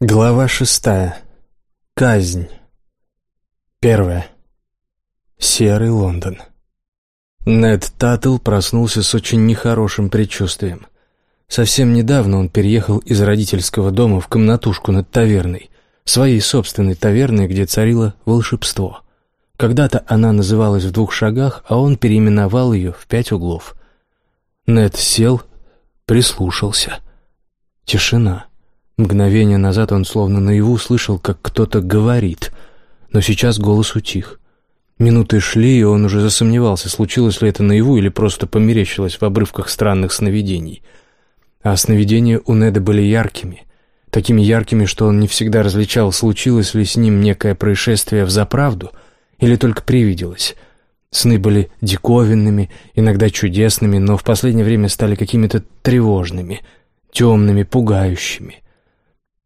Глава шестая. Казнь. Первая. Серый Лондон. Нед Таттл проснулся с очень нехорошим предчувствием. Совсем недавно он переехал из родительского дома в комнатушку над таверной, своей собственной таверной, где царило волшебство. Когда-то она называлась в двух шагах, а он переименовал ее в пять углов. Нед сел, прислушался. Тишина. Мгновение назад он словно наяву слышал, как кто-то говорит, но сейчас голос утих. Минуты шли, и он уже засомневался, случилось ли это наяву или просто померещилось в обрывках странных сновидений. А сновидения у Неда были яркими, такими яркими, что он не всегда различал, случилось ли с ним некое происшествие в заправду или только привиделось. Сны были диковинными, иногда чудесными, но в последнее время стали какими-то тревожными, темными, пугающими —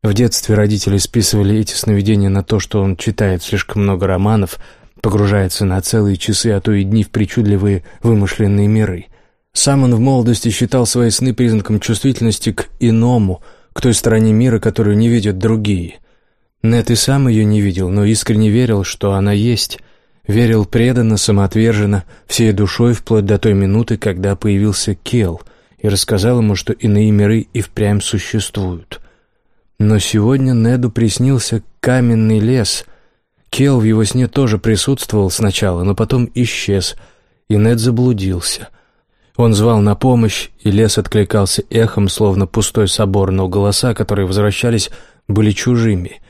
в детстве родители списывали эти сновидения на то, что он читает слишком много романов, погружается на целые часы, а то и дни в причудливые вымышленные миры. Сам он в молодости считал свои сны признаком чувствительности к иному, к той стороне мира, которую не видят другие. Нет и сам ее не видел, но искренне верил, что она есть. Верил преданно, самоотверженно, всей душой, вплоть до той минуты, когда появился Кел и рассказал ему, что иные миры и впрямь существуют. Но сегодня Неду приснился каменный лес. Кел в его сне тоже присутствовал сначала, но потом исчез, и Нед заблудился. Он звал на помощь, и лес откликался эхом, словно пустой собор, но голоса, которые возвращались, были чужими.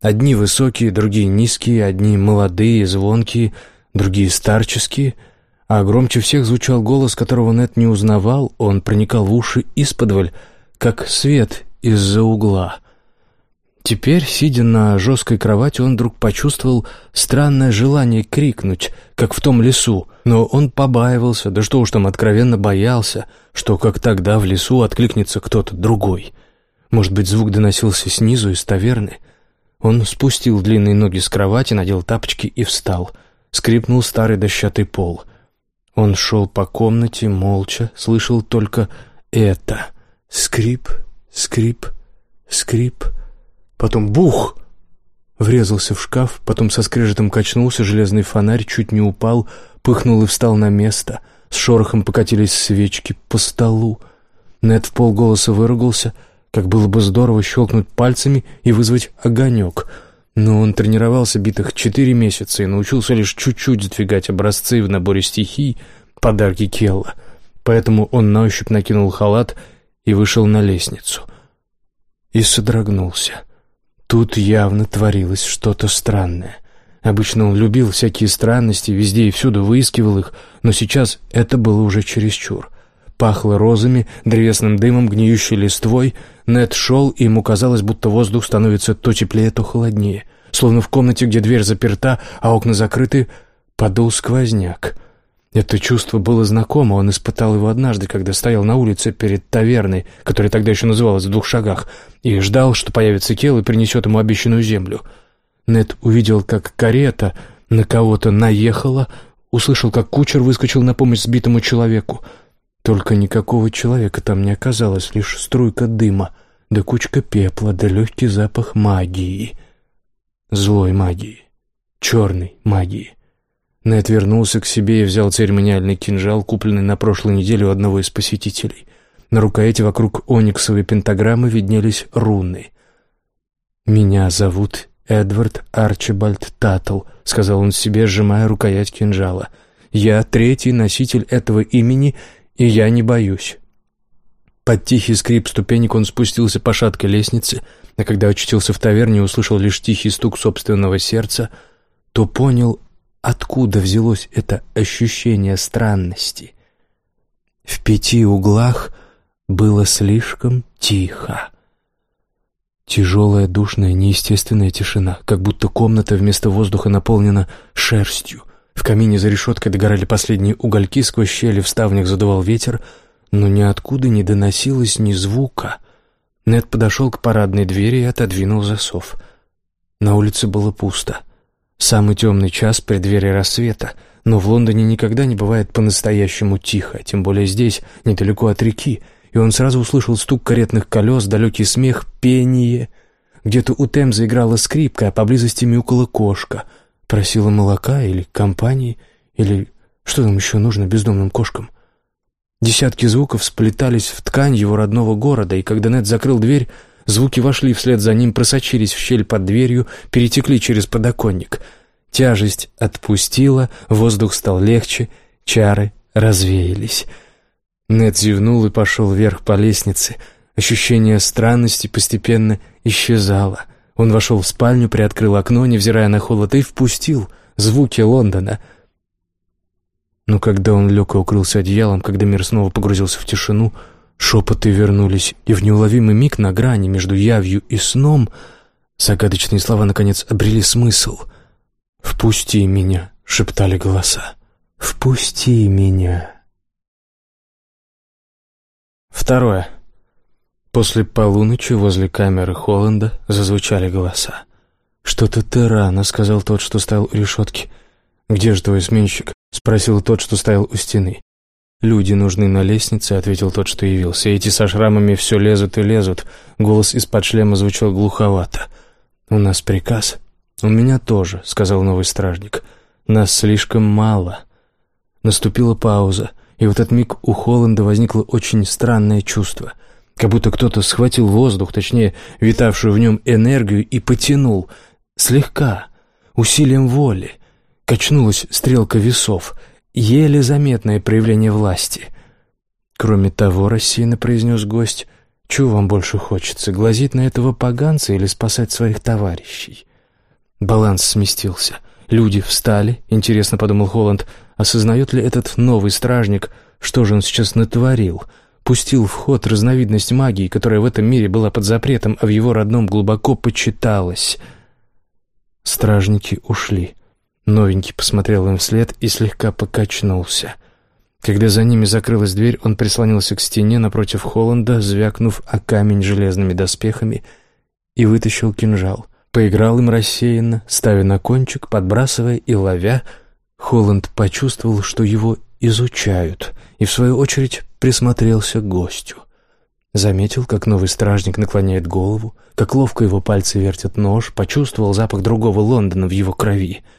Одни высокие, другие низкие, одни молодые, звонкие, другие старческие, а громче всех звучал голос, которого Нед не узнавал, он проникал в уши исподволь, как свет из-за угла. Теперь, сидя на жесткой кровати, он вдруг почувствовал странное желание крикнуть, как в том лесу, но он побаивался, да что уж там откровенно боялся, что как тогда в лесу откликнется кто-то другой. Может быть, звук доносился снизу, из таверны? Он спустил длинные ноги с кровати, надел тапочки и встал. Скрипнул старый дощатый пол. Он шел по комнате, молча, слышал только это. Скрип, скрип, скрип — Потом бух! Врезался в шкаф, потом со скрежетом качнулся, железный фонарь чуть не упал, пыхнул и встал на место. С шорохом покатились свечки по столу. Нед в полголоса выругался, как было бы здорово щелкнуть пальцами и вызвать огонек. Но он тренировался битых четыре месяца и научился лишь чуть-чуть сдвигать образцы в наборе стихий, подарки Келла. Поэтому он на ощупь накинул халат и вышел на лестницу. И содрогнулся. Тут явно творилось что-то странное. Обычно он любил всякие странности, везде и всюду выискивал их, но сейчас это было уже чересчур. Пахло розами, древесным дымом, гниющей листвой. Нед шел, и ему казалось, будто воздух становится то теплее, то холоднее. Словно в комнате, где дверь заперта, а окна закрыты, подул сквозняк. Это чувство было знакомо, он испытал его однажды, когда стоял на улице перед таверной, которая тогда еще называлась в двух шагах, и ждал, что появится Кел и принесет ему обещанную землю. Нед увидел, как карета на кого-то наехала, услышал, как кучер выскочил на помощь сбитому человеку. Только никакого человека там не оказалось, лишь струйка дыма, да кучка пепла, да легкий запах магии. Злой магии, черной магии. Нед вернулся к себе и взял церемониальный кинжал, купленный на прошлой неделе у одного из посетителей. На рукояти вокруг ониксовой пентаграммы виднелись руны. «Меня зовут Эдвард Арчибальд Таттл», — сказал он себе, сжимая рукоять кинжала. «Я третий носитель этого имени, и я не боюсь». Под тихий скрип ступенек он спустился по шаткой лестнице, а когда очутился в таверне и услышал лишь тихий стук собственного сердца, то понял, Откуда взялось это ощущение странности? В пяти углах было слишком тихо. Тяжелая, душная, неестественная тишина, как будто комната вместо воздуха наполнена шерстью. В камине за решеткой догорали последние угольки, сквозь щели в ставнях задувал ветер, но ниоткуда не доносилось ни звука. Нед подошел к парадной двери и отодвинул засов. На улице было пусто — Самый темный час преддверия рассвета, но в Лондоне никогда не бывает по-настоящему тихо, тем более здесь, недалеко от реки, и он сразу услышал стук каретных колес, далекий смех, пение. Где-то у Темза играла скрипка, а поблизости мяукала кошка. Просила молока или компании, или что там еще нужно бездомным кошкам. Десятки звуков сплетались в ткань его родного города, и когда Нед закрыл дверь, звуки вошли вслед за ним, просочились в щель под дверью, перетекли через подоконник. Тяжесть отпустила, воздух стал легче, чары развеялись. Нед зевнул и пошел вверх по лестнице. Ощущение странности постепенно исчезало. Он вошел в спальню, приоткрыл окно, невзирая на холод, и впустил звуки Лондона — но когда он лег и укрылся одеялом, когда мир снова погрузился в тишину, шепоты вернулись, и в неуловимый миг на грани между явью и сном загадочные слова наконец обрели смысл. «Впусти меня», — шептали голоса. «Впусти меня». Второе. После полуночи возле камеры Холланда зазвучали голоса. «Что-то ты рано», — сказал тот, что стоял у решетки. «Где же твой сменщик?» — спросил тот, что стоял у стены. «Люди нужны на лестнице», — ответил тот, что явился. «Эти со шрамами все лезут и лезут». Голос из-под шлема звучал глуховато. «У нас приказ». «У меня тоже», — сказал новый стражник. «Нас слишком мало». Наступила пауза, и в этот миг у Холланда возникло очень странное чувство. Как будто кто-то схватил воздух, точнее, витавшую в нем энергию, и потянул. Слегка, усилием воли — Качнулась стрелка весов. Еле заметное проявление власти. «Кроме того, — рассеянно произнес гость, — чего вам больше хочется, глазить на этого поганца или спасать своих товарищей?» Баланс сместился. Люди встали, интересно подумал Холланд, осознает ли этот новый стражник, что же он сейчас натворил? Пустил в ход разновидность магии, которая в этом мире была под запретом, а в его родном глубоко почиталась. Стражники ушли. Новенький посмотрел им вслед и слегка покачнулся. Когда за ними закрылась дверь, он прислонился к стене напротив Холланда, звякнув о камень железными доспехами, и вытащил кинжал. Поиграл им рассеянно, ставя на кончик, подбрасывая и ловя. Холланд почувствовал, что его изучают, и, в свою очередь, присмотрелся к гостю. Заметил, как новый стражник наклоняет голову, как ловко его пальцы вертят нож, почувствовал запах другого Лондона в его крови —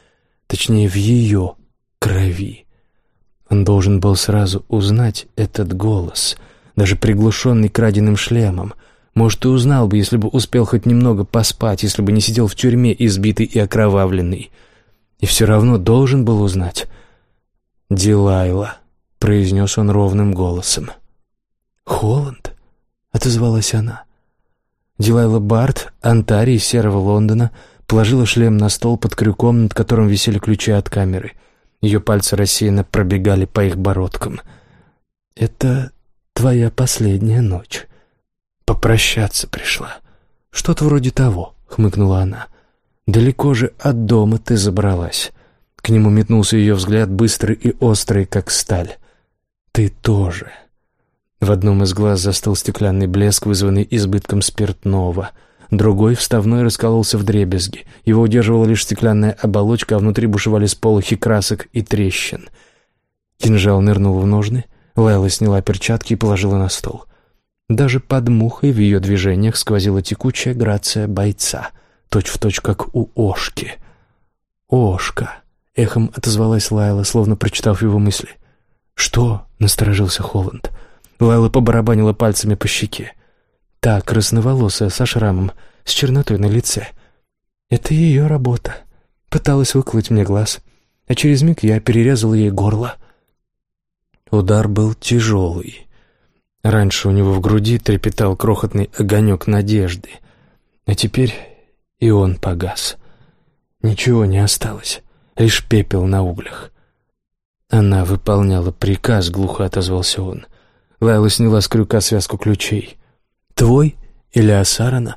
точнее, в ее крови. Он должен был сразу узнать этот голос, даже приглушенный краденым шлемом. Может, и узнал бы, если бы успел хоть немного поспать, если бы не сидел в тюрьме, избитый и окровавленный. И все равно должен был узнать. «Дилайла», — произнес он ровным голосом. «Холланд?» — отозвалась она. Дилайла Барт, Антарий Серого Лондона — положила шлем на стол под крюком, над которым висели ключи от камеры. Ее пальцы рассеянно пробегали по их бородкам. «Это твоя последняя ночь. Попрощаться пришла. Что-то вроде того», — хмыкнула она. «Далеко же от дома ты забралась». К нему метнулся ее взгляд, быстрый и острый, как сталь. «Ты тоже». В одном из глаз застыл стеклянный блеск, вызванный избытком спиртного — Другой, вставной, раскололся в дребезги. Его удерживала лишь стеклянная оболочка, а внутри бушевали сполохи красок и трещин. Кинжал нырнул в ножны, Лайла сняла перчатки и положила на стол. Даже под мухой в ее движениях сквозила текучая грация бойца, точь-в-точь, точь, как у Ошки. «Ошка!» — эхом отозвалась Лайла, словно прочитав его мысли. «Что?» — насторожился Холланд. Лайла побарабанила пальцами по щеке. Та красноволосая, со шрамом, с чернотой на лице. Это ее работа. Пыталась выколоть мне глаз, а через миг я перерезал ей горло. Удар был тяжелый. Раньше у него в груди трепетал крохотный огонек надежды, а теперь и он погас. Ничего не осталось, лишь пепел на углях. Она выполняла приказ, глухо отозвался он. Лайла сняла с крюка связку ключей. Твой или Асарана?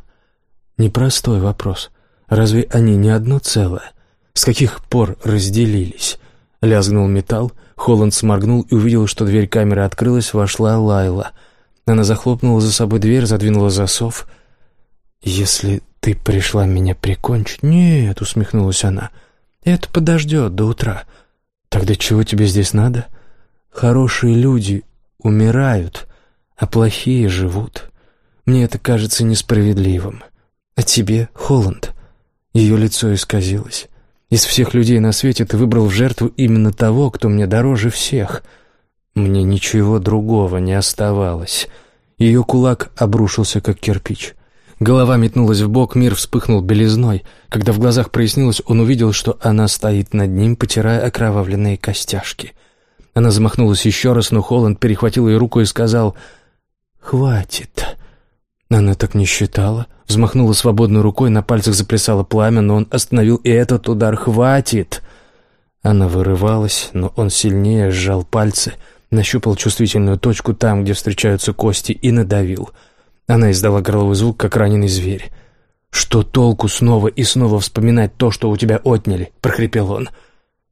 Непростой вопрос. Разве они не одно целое? С каких пор разделились? Лязгнул металл, Холланд сморгнул и увидел, что дверь камеры открылась, вошла Лайла. Она захлопнула за собой дверь, задвинула засов. «Если ты пришла меня прикончить...» «Нет», — усмехнулась она, — «это подождет до утра». «Тогда чего тебе здесь надо?» «Хорошие люди умирают, а плохие живут. Мне это кажется несправедливым. А тебе, Холланд?» Ее лицо исказилось. «Из всех людей на свете ты выбрал в жертву именно того, кто мне дороже всех. Мне ничего другого не оставалось». Ее кулак обрушился, как кирпич. Голова метнулась в бок, мир вспыхнул белизной. Когда в глазах прояснилось, он увидел, что она стоит над ним, потирая окровавленные костяшки. Она замахнулась еще раз, но Холланд перехватил ее руку и сказал «Хватит». Она так не считала. Взмахнула свободной рукой, на пальцах заплясало пламя, но он остановил и этот удар. «Хватит!» Она вырывалась, но он сильнее сжал пальцы, нащупал чувствительную точку там, где встречаются кости, и надавил — она издала горловой звук, как раненый зверь. «Что толку снова и снова вспоминать то, что у тебя отняли?» — прохрипел он.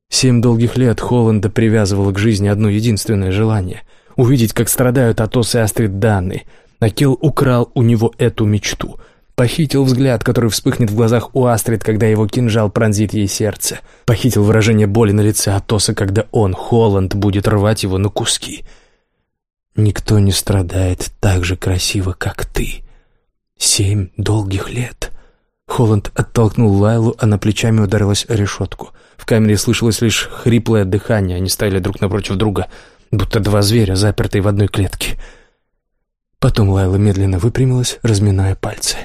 Семь долгих лет Холланда привязывало к жизни одно единственное желание — увидеть, как страдают Атос и Астрид Данны. Акил украл у него эту мечту. Похитил взгляд, который вспыхнет в глазах у Астрид, когда его кинжал пронзит ей сердце. Похитил выражение боли на лице Атоса, когда он, Холланд, будет рвать его на куски — Никто не страдает так же красиво, как ты. Семь долгих лет. Холланд оттолкнул Лайлу, она плечами ударилась решетку. В камере слышалось лишь хриплое дыхание, они стояли друг напротив друга, будто два зверя, запертые в одной клетке. Потом Лайла медленно выпрямилась, разминая пальцы.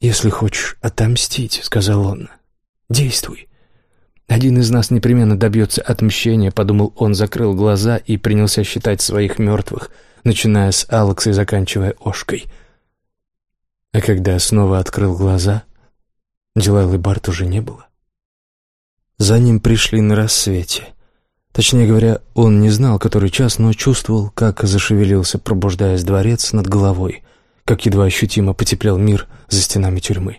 «Если хочешь отомстить», — сказал он, — «действуй. «Один из нас непременно добьется отмщения», — подумал он, закрыл глаза и принялся считать своих мертвых, начиная с Алекса и заканчивая Ошкой. А когда снова открыл глаза, Дилайлы Барт уже не было. За ним пришли на рассвете. Точнее говоря, он не знал, который час, но чувствовал, как зашевелился, пробуждаясь дворец над головой, как едва ощутимо потеплел мир за стенами тюрьмы.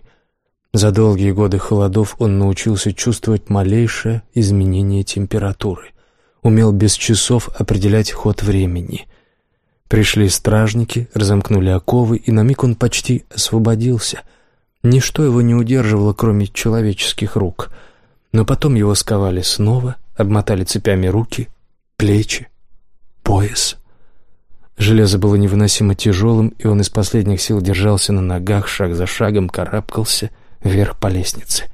За долгие годы холодов он научился чувствовать малейшее изменение температуры, умел без часов определять ход времени. Пришли стражники, разомкнули оковы, и на миг он почти освободился. Ничто его не удерживало, кроме человеческих рук. Но потом его сковали снова, обмотали цепями руки, плечи, пояс. Железо было невыносимо тяжелым, и он из последних сил держался на ногах, шаг за шагом карабкался — вверх по лестнице.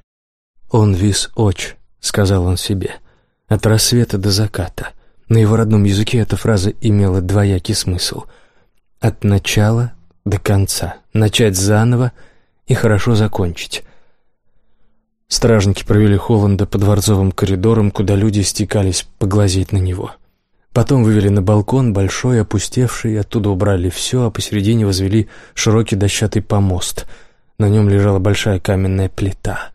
«Он вис оч», — сказал он себе, — «от рассвета до заката». На его родном языке эта фраза имела двоякий смысл. От начала до конца. Начать заново и хорошо закончить. Стражники провели Холланда по дворцовым коридорам, куда люди стекались поглазеть на него. Потом вывели на балкон, большой, опустевший, оттуда убрали все, а посередине возвели широкий дощатый помост — на нем лежала большая каменная плита.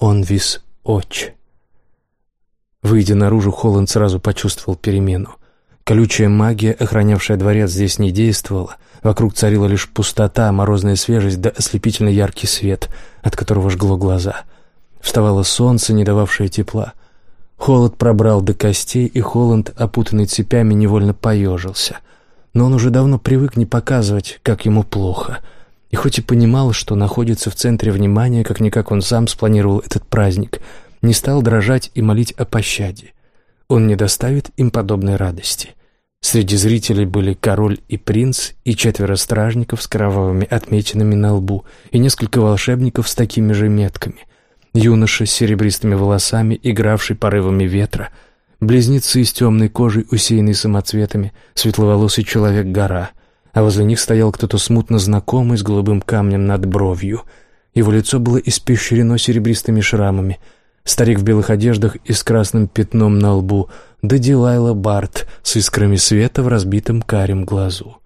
Он вис оч. Выйдя наружу, Холланд сразу почувствовал перемену. Колючая магия, охранявшая дворец, здесь не действовала. Вокруг царила лишь пустота, морозная свежесть да ослепительно яркий свет, от которого жгло глаза. Вставало солнце, не дававшее тепла. Холод пробрал до костей, и Холланд, опутанный цепями, невольно поежился. Но он уже давно привык не показывать, как ему плохо — и хоть и понимал, что находится в центре внимания, как-никак он сам спланировал этот праздник, не стал дрожать и молить о пощаде. Он не доставит им подобной радости. Среди зрителей были король и принц, и четверо стражников с кровавыми отметинами на лбу, и несколько волшебников с такими же метками, юноша с серебристыми волосами, игравший порывами ветра, близнецы с темной кожей, усеянной самоцветами, светловолосый человек-гора — а возле них стоял кто-то смутно знакомый с голубым камнем над бровью. Его лицо было испещрено серебристыми шрамами. Старик в белых одеждах и с красным пятном на лбу, да Дилайла Барт с искрами света в разбитом карем глазу.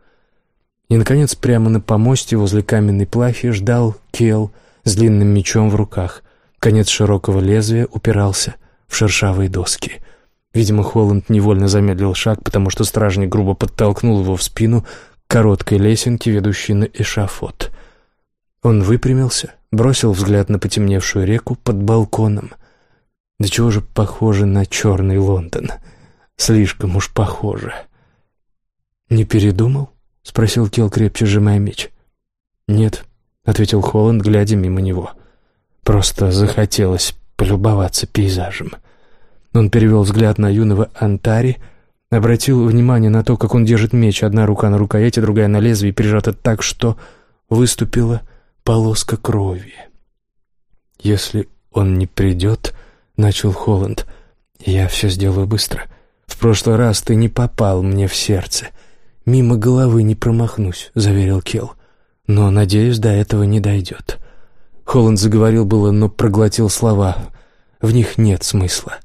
И, наконец, прямо на помосте возле каменной плахи ждал Кел с длинным мечом в руках. Конец широкого лезвия упирался в шершавые доски. Видимо, Холланд невольно замедлил шаг, потому что стражник грубо подтолкнул его в спину, короткой лесенки, ведущей на эшафот. Он выпрямился, бросил взгляд на потемневшую реку под балконом. Да чего же похоже на черный Лондон? Слишком уж похоже. «Не передумал?» — спросил Кел, крепче сжимая меч. «Нет», — ответил Холланд, глядя мимо него. «Просто захотелось полюбоваться пейзажем». Он перевел взгляд на юного Антари, Обратил внимание на то, как он держит меч, одна рука на рукояти, другая на лезвии, прижата так, что выступила полоска крови. «Если он не придет», — начал Холланд, — «я все сделаю быстро. В прошлый раз ты не попал мне в сердце. Мимо головы не промахнусь», — заверил Келл. «Но, надеюсь, до этого не дойдет». Холланд заговорил было, но проглотил слова. В них нет смысла.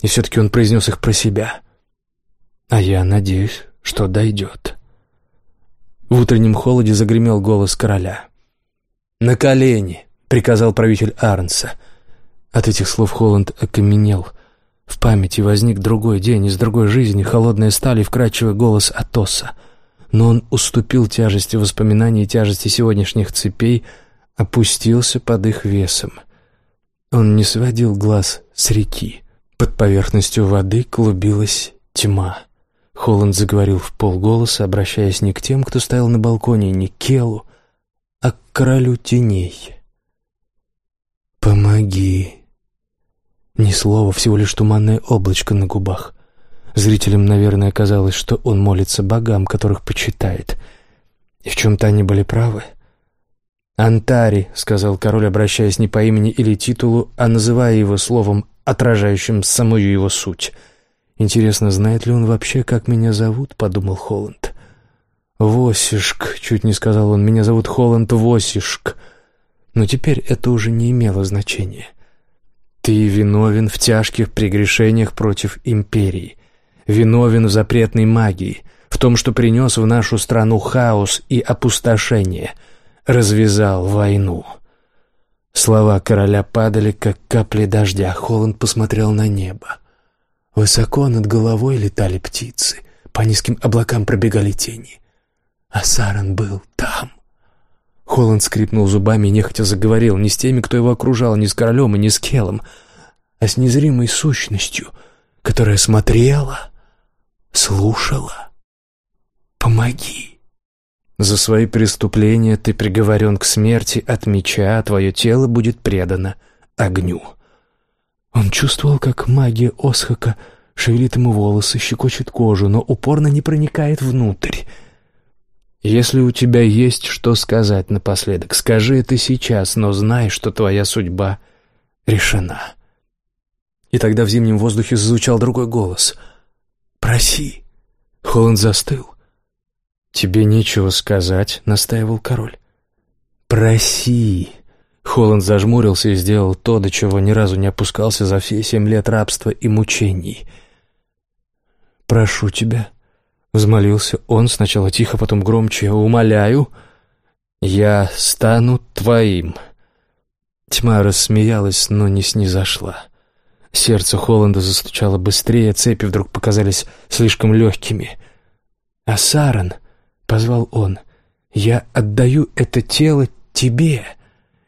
И все-таки он произнес их про себя. «А я надеюсь, что дойдет». В утреннем холоде загремел голос короля. «На колени!» — приказал правитель Арнса. От этих слов Холланд окаменел. В памяти возник другой день из другой жизни, холодная сталь и вкрадчивый голос Атоса. Но он уступил тяжести воспоминаний и тяжести сегодняшних цепей, опустился под их весом. Он не сводил глаз с реки. Под поверхностью воды клубилась тьма. Холланд заговорил в полголоса, обращаясь не к тем, кто стоял на балконе, не к Келу, а к королю теней. «Помоги!» Ни слова, всего лишь туманное облачко на губах. Зрителям, наверное, казалось, что он молится богам, которых почитает. И в чем-то они были правы. «Антари», — сказал король, обращаясь не по имени или титулу, а называя его словом, отражающим самую его суть. «Интересно, знает ли он вообще, как меня зовут?» — подумал Холланд. «Восишк», — чуть не сказал он, — «меня зовут Холланд Восишк». Но теперь это уже не имело значения. «Ты виновен в тяжких прегрешениях против империи, виновен в запретной магии, в том, что принес в нашу страну хаос и опустошение, развязал войну». Слова короля падали, как капли дождя. Холланд посмотрел на небо. Высоко над головой летали птицы, по низким облакам пробегали тени. А Саран был там. Холланд скрипнул зубами и нехотя заговорил не с теми, кто его окружал, не с королем и не с Келом, а с незримой сущностью, которая смотрела, слушала. «Помоги!» «За свои преступления ты приговорен к смерти от меча, а твое тело будет предано огню». Он чувствовал, как магия Осхака шевелит ему волосы, щекочет кожу, но упорно не проникает внутрь. Если у тебя есть что сказать напоследок, скажи это сейчас, но знай, что твоя судьба решена. И тогда в зимнем воздухе зазвучал другой голос. «Проси!» Холланд застыл. «Тебе нечего сказать», — настаивал король. «Проси!» Холланд зажмурился и сделал то, до чего ни разу не опускался за все семь лет рабства и мучений. «Прошу тебя», Взмолился он сначала тихо, потом громче. «Умоляю, я стану твоим». Тьма рассмеялась, но не снизошла. Сердце Холланда застучало быстрее, цепи вдруг показались слишком легкими. «А Саран», — позвал он, — «я отдаю это тело тебе.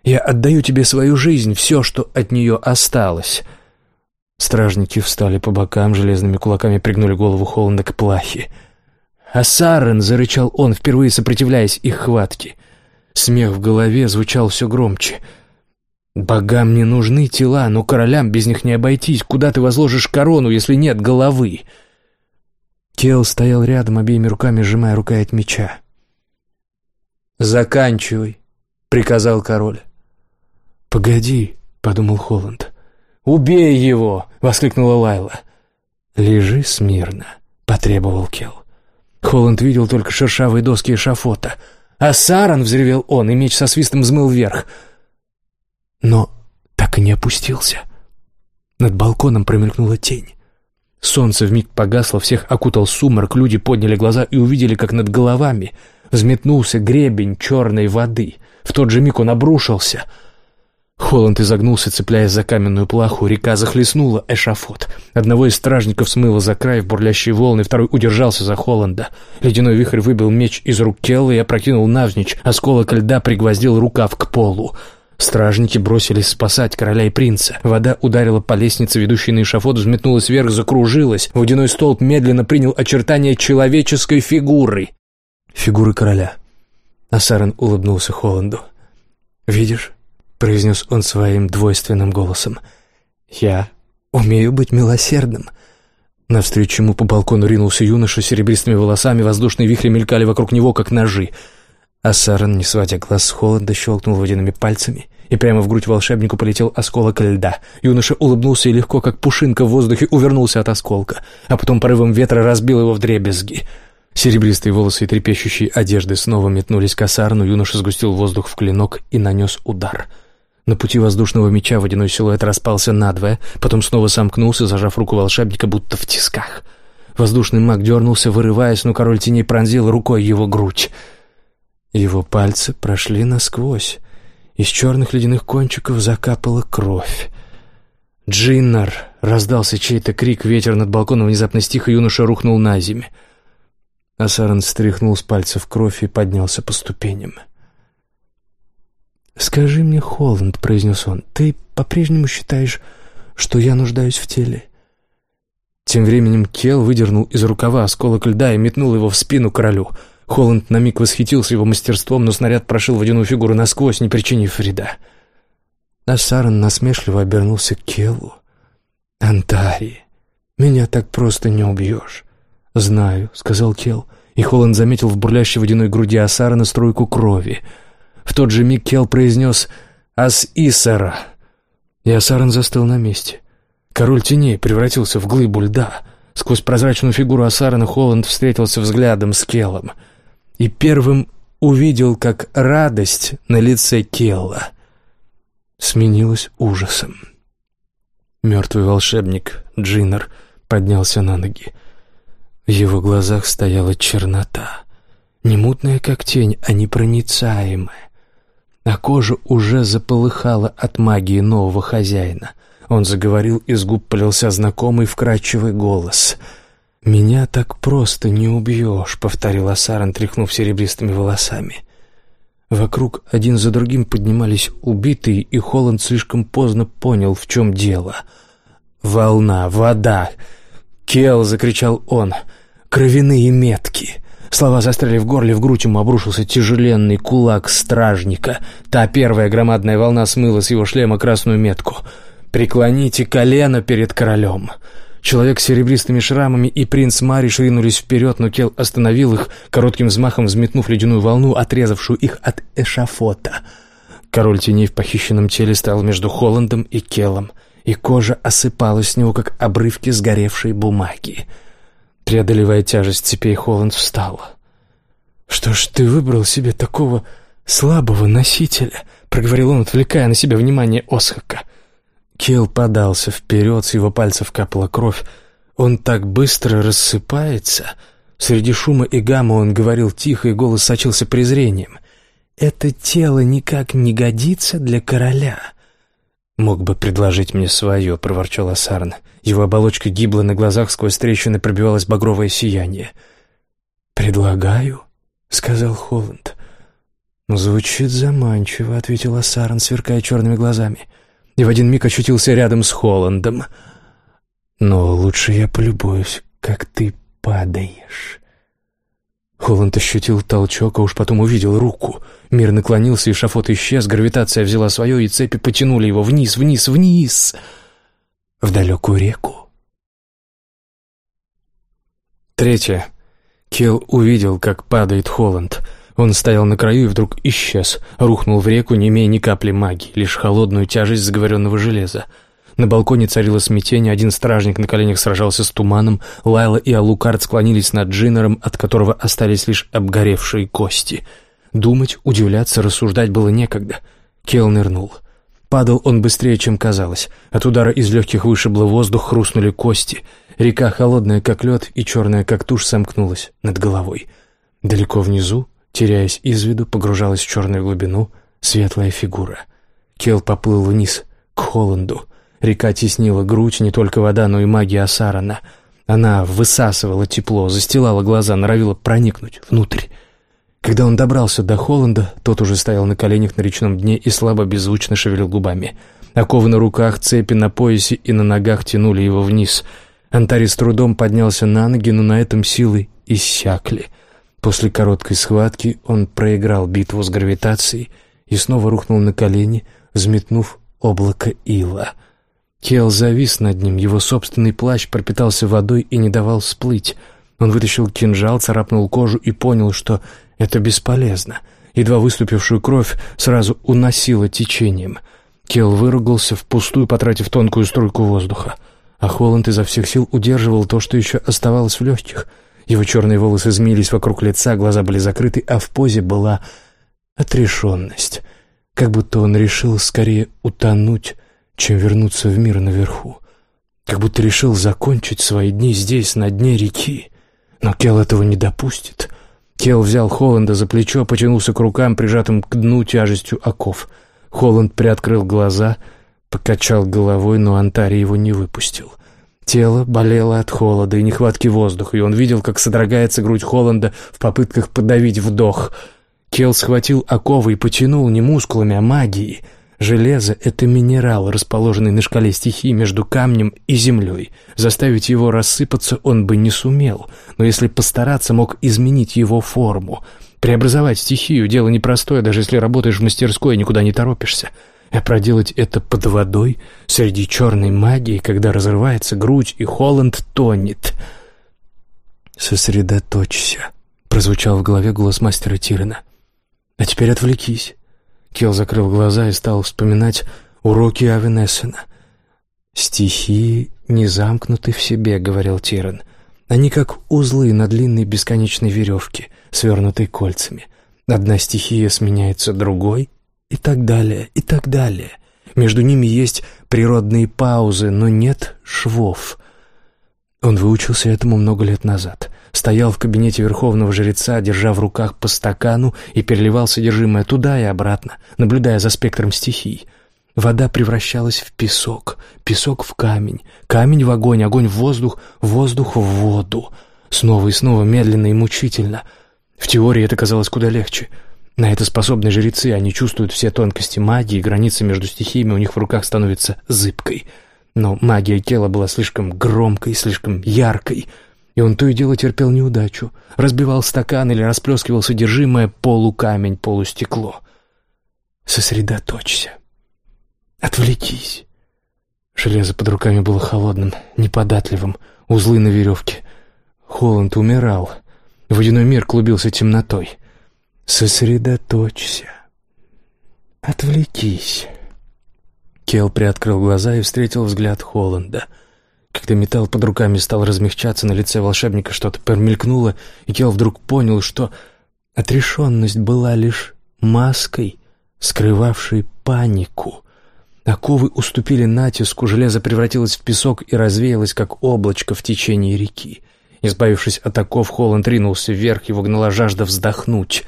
Я отдаю тебе свою жизнь, все, что от нее осталось». Стражники встали по бокам, железными кулаками пригнули голову Холланда к плахе. «А Сарен!» — зарычал он, впервые сопротивляясь их хватке. Смех в голове звучал все громче. «Богам не нужны тела, но королям без них не обойтись. Куда ты возложишь корону, если нет головы?» Кел стоял рядом, обеими руками сжимая рукоять меча. «Заканчивай», — приказал король. «Погоди», — подумал Холланд. «Убей его!» — воскликнула Лайла. «Лежи смирно», — потребовал Кел. Холланд видел только шершавые доски эшафота. «А Саран!» — взревел он, и меч со свистом взмыл вверх. Но так и не опустился. Над балконом промелькнула тень. Солнце вмиг погасло, всех окутал сумрак, люди подняли глаза и увидели, как над головами взметнулся гребень черной воды. В тот же миг он обрушился — Холланд изогнулся, цепляясь за каменную плаху. Река захлестнула эшафот. Одного из стражников смыло за край в бурлящие волны, второй удержался за Холланда. Ледяной вихрь выбил меч из рук Келла и опрокинул навзничь. Осколок льда пригвоздил рукав к полу. Стражники бросились спасать короля и принца. Вода ударила по лестнице, ведущей на эшафот, взметнулась вверх, закружилась. Водяной столб медленно принял очертания человеческой фигуры. Фигуры короля. Асарен улыбнулся Холланду. «Видишь?» произнес он своим двойственным голосом. «Я умею быть милосердным». Навстречу ему по балкону ринулся юноша с серебристыми волосами, воздушные вихри мелькали вокруг него, как ножи. А Саран, не сводя глаз с холода, щелкнул водяными пальцами, и прямо в грудь волшебнику полетел осколок льда. Юноша улыбнулся и легко, как пушинка в воздухе, увернулся от осколка, а потом порывом ветра разбил его в дребезги. Серебристые волосы и трепещущие одежды снова метнулись к Асарну, юноша сгустил воздух в клинок и нанес удар. На пути воздушного меча водяной силуэт распался надвое, потом снова сомкнулся, зажав руку волшебника, будто в тисках. Воздушный маг дернулся, вырываясь, но король теней пронзил рукой его грудь. Его пальцы прошли насквозь. Из черных ледяных кончиков закапала кровь. «Джиннар!» — раздался чей-то крик, ветер над балконом внезапно стих, и юноша рухнул на землю. Асаран стряхнул с пальцев кровь и поднялся по ступеням. «Скажи мне, Холланд», — произнес он, — «ты по-прежнему считаешь, что я нуждаюсь в теле?» Тем временем Кел выдернул из рукава осколок льда и метнул его в спину королю. Холланд на миг восхитился его мастерством, но снаряд прошил водяную фигуру насквозь, не причинив вреда. Асаран насмешливо обернулся к Келу. «Антари, меня так просто не убьешь. «Знаю», — сказал Кел, и Холланд заметил в бурлящей водяной груди Асарана струйку крови. В тот же миг Кел произнес «Ас-Исара», и Асаран застыл на месте. Король теней превратился в глыбу льда. Сквозь прозрачную фигуру Асарана Холланд встретился взглядом с Келом и первым увидел, как радость на лице Келла сменилась ужасом. Мертвый волшебник Джиннер поднялся на ноги. В его глазах стояла чернота. Не мутная, как тень, а непроницаемая. А кожа уже заполыхала от магии нового хозяина. Он заговорил, из губ полился знакомый вкрадчивый голос. «Меня так просто не убьешь», — повторил Асаран, тряхнув серебристыми волосами. Вокруг один за другим поднимались убитые, и Холланд слишком поздно понял, в чем дело. «Волна, вода!» «Кел!» — закричал он — кровяные метки. Слова застряли в горле, в грудь ему обрушился тяжеленный кулак стражника. Та первая громадная волна смыла с его шлема красную метку. «Преклоните колено перед королем!» Человек с серебристыми шрамами и принц Мариш ринулись вперед, но Кел остановил их, коротким взмахом взметнув ледяную волну, отрезавшую их от эшафота. Король теней в похищенном теле стал между Холландом и Келом, и кожа осыпалась с него, как обрывки сгоревшей бумаги. Преодолевая тяжесть цепей, Холланд встал. «Что ж ты выбрал себе такого слабого носителя?» — проговорил он, отвлекая на себя внимание Осхака. Кел подался вперед, с его пальцев капала кровь. «Он так быстро рассыпается!» Среди шума и гамма он говорил тихо, и голос сочился презрением. «Это тело никак не годится для короля. «Мог бы предложить мне свое», — проворчал Асарн. Его оболочка гибла на глазах, сквозь трещины пробивалось багровое сияние. «Предлагаю», — сказал Холланд. «Звучит заманчиво», — ответил Асарн, сверкая черными глазами. И в один миг очутился рядом с Холландом. «Но лучше я полюбуюсь, как ты падаешь». Холланд ощутил толчок, а уж потом увидел руку. Мир наклонился, и шафот исчез, гравитация взяла свое, и цепи потянули его вниз, вниз, вниз, в далекую реку. Третье. Келл увидел, как падает Холланд. Он стоял на краю и вдруг исчез, рухнул в реку, не имея ни капли магии, лишь холодную тяжесть заговоренного железа. На балконе царило смятение, один стражник на коленях сражался с туманом, Лайла и Алукард склонились над Джиннером, от которого остались лишь обгоревшие кости. Думать, удивляться, рассуждать было некогда. Кел нырнул. Падал он быстрее, чем казалось. От удара из легких вышибло воздух, хрустнули кости. Река, холодная как лед и черная как тушь, сомкнулась над головой. Далеко внизу, теряясь из виду, погружалась в черную глубину светлая фигура. Кел поплыл вниз, к Холланду. Река теснила грудь, не только вода, но и магия Асарана. Она высасывала тепло, застилала глаза, норовила проникнуть внутрь. Когда он добрался до Холланда, тот уже стоял на коленях на речном дне и слабо беззвучно шевелил губами. Оковы на руках, цепи на поясе и на ногах тянули его вниз. Антари с трудом поднялся на ноги, но на этом силы иссякли. После короткой схватки он проиграл битву с гравитацией и снова рухнул на колени, взметнув облако ила — Кел завис над ним, его собственный плащ пропитался водой и не давал всплыть. Он вытащил кинжал, царапнул кожу и понял, что это бесполезно. Едва выступившую кровь сразу уносило течением. Кел выругался, впустую потратив тонкую струйку воздуха. А Холланд изо всех сил удерживал то, что еще оставалось в легких. Его черные волосы змеились вокруг лица, глаза были закрыты, а в позе была отрешенность. Как будто он решил скорее утонуть, чем вернуться в мир наверху. Как будто решил закончить свои дни здесь, на дне реки. Но Кел этого не допустит. Кел взял Холланда за плечо, потянулся к рукам, прижатым к дну тяжестью оков. Холланд приоткрыл глаза, покачал головой, но Антари его не выпустил. Тело болело от холода и нехватки воздуха, и он видел, как содрогается грудь Холланда в попытках подавить вдох. Кел схватил оковы и потянул не мускулами, а магией — Железо — это минерал, расположенный на шкале стихий между камнем и землей. Заставить его рассыпаться он бы не сумел, но если постараться, мог изменить его форму. Преобразовать стихию — дело непростое, даже если работаешь в мастерской и никуда не торопишься. А проделать это под водой, среди черной магии, когда разрывается грудь и Холланд тонет. «Сосредоточься», — прозвучал в голове голос мастера Тирена. «А теперь отвлекись». Кел закрыл глаза и стал вспоминать уроки Авенессена. «Стихии не замкнуты в себе», — говорил Тиран. «Они как узлы на длинной бесконечной веревке, свернутой кольцами. Одна стихия сменяется другой, и так далее, и так далее. Между ними есть природные паузы, но нет швов». Он выучился этому много лет назад стоял в кабинете верховного жреца, держа в руках по стакану и переливал содержимое туда и обратно, наблюдая за спектром стихий. Вода превращалась в песок, песок в камень, камень в огонь, огонь в воздух, воздух в воду. Снова и снова, медленно и мучительно. В теории это казалось куда легче. На это способны жрецы, они чувствуют все тонкости магии, граница между стихиями у них в руках становится зыбкой. Но магия тела была слишком громкой, слишком яркой — и он то и дело терпел неудачу, разбивал стакан или расплескивал содержимое полукамень, полустекло. Сосредоточься. Отвлекись. Железо под руками было холодным, неподатливым, узлы на веревке. Холланд умирал. Водяной мир клубился темнотой. Сосредоточься. Отвлекись. Кел приоткрыл глаза и встретил взгляд Холланда — когда металл под руками стал размягчаться, на лице волшебника что-то промелькнуло, и Кел вдруг понял, что отрешенность была лишь маской, скрывавшей панику. Оковы уступили натиску, железо превратилось в песок и развеялось, как облачко в течение реки. Избавившись от оков, Холланд ринулся вверх, его гнала жажда вздохнуть.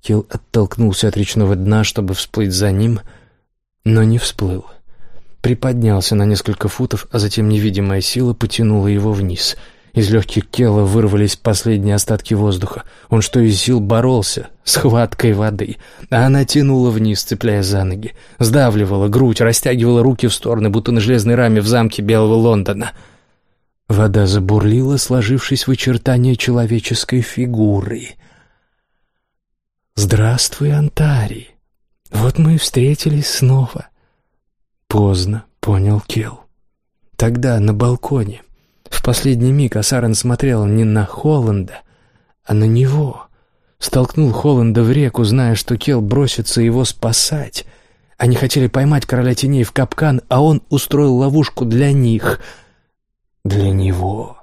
Кел оттолкнулся от речного дна, чтобы всплыть за ним, но не всплыл. — приподнялся на несколько футов, а затем невидимая сила потянула его вниз. Из легких Кела вырвались последние остатки воздуха. Он что из сил боролся с хваткой воды, а она тянула вниз, цепляя за ноги, сдавливала грудь, растягивала руки в стороны, будто на железной раме в замке Белого Лондона. Вода забурлила, сложившись в очертания человеческой фигуры. «Здравствуй, Антарий! Вот мы и встретились снова». Поздно, понял Кел. Тогда на балконе. В последний миг Асарен смотрел не на Холланда, а на него. Столкнул Холланда в реку, зная, что Кел бросится его спасать. Они хотели поймать короля теней в капкан, а он устроил ловушку для них. Для него.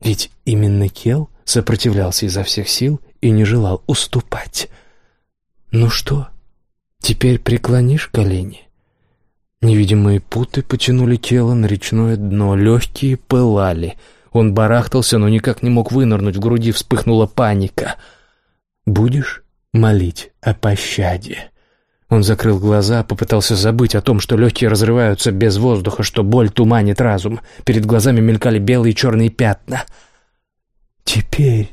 Ведь именно Кел сопротивлялся изо всех сил и не желал уступать. Ну что, теперь преклонишь колени? Невидимые путы потянули тело на речное дно, легкие пылали. Он барахтался, но никак не мог вынырнуть, в груди вспыхнула паника. «Будешь молить о пощаде?» Он закрыл глаза, попытался забыть о том, что легкие разрываются без воздуха, что боль туманит разум. Перед глазами мелькали белые и черные пятна. «Теперь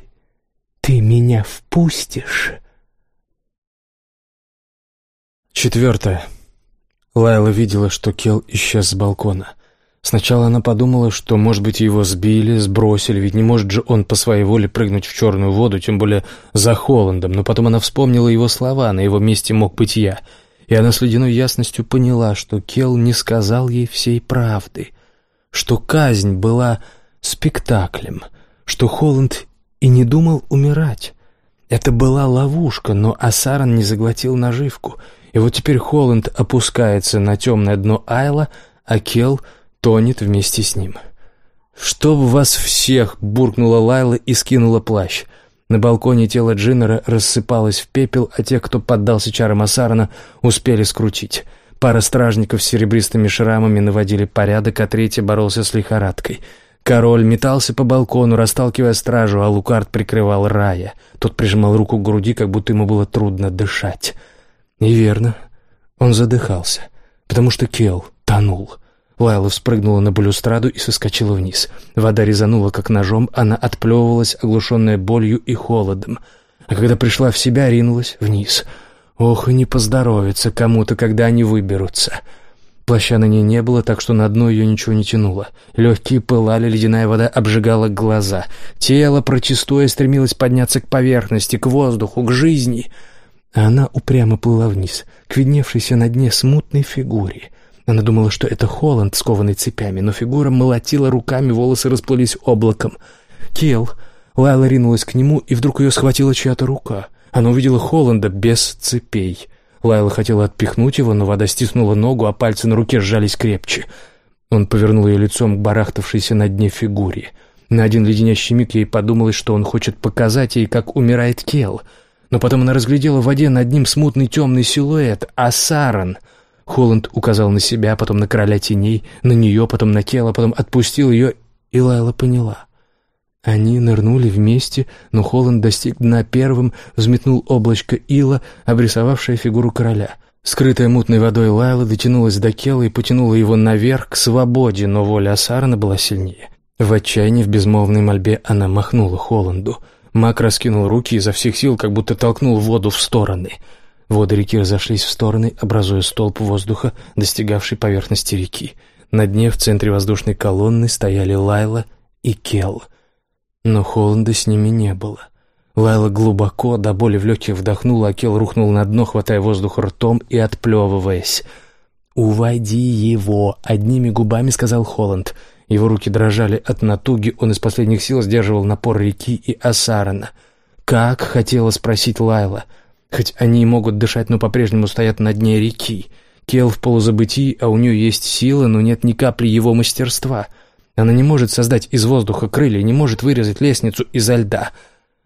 ты меня впустишь?» Четвертое. Лайла видела, что Кел исчез с балкона. Сначала она подумала, что, может быть, его сбили, сбросили, ведь не может же он по своей воле прыгнуть в черную воду, тем более за Холландом, но потом она вспомнила его слова, на его месте мог быть я, и она с ледяной ясностью поняла, что Кел не сказал ей всей правды, что казнь была спектаклем, что Холланд и не думал умирать, Это была ловушка, но Асаран не заглотил наживку. И вот теперь Холланд опускается на темное дно Айла, а Кел тонет вместе с ним. «Чтоб вас всех!» — буркнула Лайла и скинула плащ. На балконе тело Джиннера рассыпалось в пепел, а те, кто поддался чарам Асарана, успели скрутить. Пара стражников с серебристыми шрамами наводили порядок, а третий боролся с лихорадкой — Король метался по балкону, расталкивая стражу, а Лукард прикрывал Рая. Тот прижимал руку к груди, как будто ему было трудно дышать. И верно, он задыхался, потому что Кел тонул. Лайла спрыгнула на балюстраду и соскочила вниз. Вода резанула, как ножом, она отплевывалась, оглушенная болью и холодом. А когда пришла в себя, ринулась вниз. Ох, и не поздоровится кому-то, когда они выберутся. Плаща на ней не было, так что на дно ее ничего не тянуло. Легкие пылали, ледяная вода обжигала глаза. Тело, протестуя, стремилось подняться к поверхности, к воздуху, к жизни. А она упрямо плыла вниз, к видневшейся на дне смутной фигуре. Она думала, что это Холланд, скованный цепями, но фигура молотила руками, волосы расплылись облаком. «Кел!» Лайла ринулась к нему, и вдруг ее схватила чья-то рука. Она увидела Холланда без цепей — Лайла хотела отпихнуть его, но вода стиснула ногу, а пальцы на руке сжались крепче. Он повернул ее лицом к барахтавшейся на дне фигуре. На один леденящий миг ей подумалось, что он хочет показать ей, как умирает Кел. Но потом она разглядела в воде над ним смутный темный силуэт — Асаран. Холланд указал на себя, потом на короля теней, на нее, потом на Кела, потом отпустил ее, и Лайла поняла — они нырнули вместе, но Холланд достиг дна первым, взметнул облачко ила, обрисовавшее фигуру короля. Скрытая мутной водой Лайла дотянулась до Кела и потянула его наверх, к свободе, но воля Асарана была сильнее. В отчаянии, в безмолвной мольбе она махнула Холланду. Мак раскинул руки изо всех сил, как будто толкнул воду в стороны. Воды реки разошлись в стороны, образуя столб воздуха, достигавший поверхности реки. На дне в центре воздушной колонны стояли Лайла и Келл. Но Холланда с ними не было. Лайла глубоко, до боли в легких вдохнула, а Кел рухнул на дно, хватая воздух ртом и отплевываясь. «Уводи его!» — одними губами сказал Холланд. Его руки дрожали от натуги, он из последних сил сдерживал напор реки и Асарана. «Как?» — хотела спросить Лайла. «Хоть они и могут дышать, но по-прежнему стоят на дне реки. Кел в полузабытии, а у нее есть сила, но нет ни капли его мастерства». Она не может создать из воздуха крылья, не может вырезать лестницу изо льда.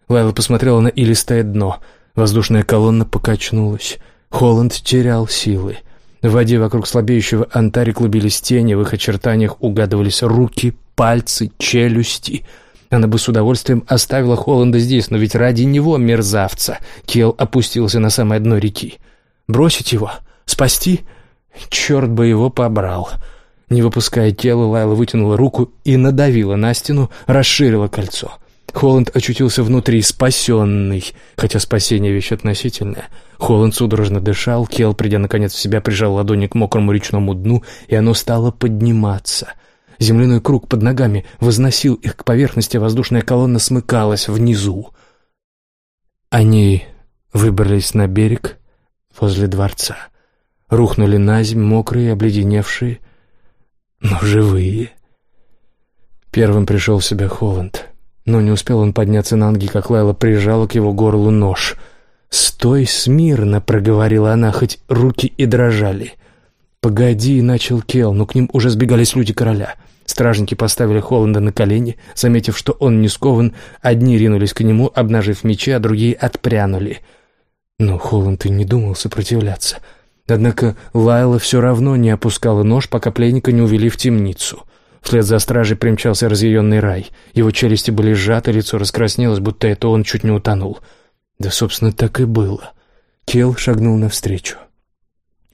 Лайла посмотрела на илистое дно. Воздушная колонна покачнулась. Холланд терял силы. В воде вокруг слабеющего антари клубились тени, в их очертаниях угадывались руки, пальцы, челюсти. Она бы с удовольствием оставила Холланда здесь, но ведь ради него, мерзавца, Кел опустился на самое дно реки. Бросить его? Спасти? Черт бы его побрал!» Не выпуская тела, Лайла вытянула руку и надавила на стену, расширила кольцо. Холланд очутился внутри, спасенный, хотя спасение — вещь относительная. Холланд судорожно дышал, Кел, придя наконец в себя, прижал ладони к мокрому речному дну, и оно стало подниматься. Земляной круг под ногами возносил их к поверхности, воздушная колонна смыкалась внизу. Они выбрались на берег возле дворца. Рухнули на земь, мокрые, обледеневшие, но живые. Первым пришел в себя Холланд, но не успел он подняться на ноги, как Лайла прижала к его горлу нож. «Стой смирно», — проговорила она, хоть руки и дрожали. «Погоди», — начал Кел, но к ним уже сбегались люди короля. Стражники поставили Холланда на колени, заметив, что он не скован, одни ринулись к нему, обнажив мечи, а другие отпрянули. Но Холланд и не думал сопротивляться — Однако Лайла все равно не опускала нож, пока пленника не увели в темницу. Вслед за стражей примчался разъяренный рай. Его челюсти были сжаты, лицо раскраснелось, будто это он чуть не утонул. Да, собственно, так и было. Кел шагнул навстречу.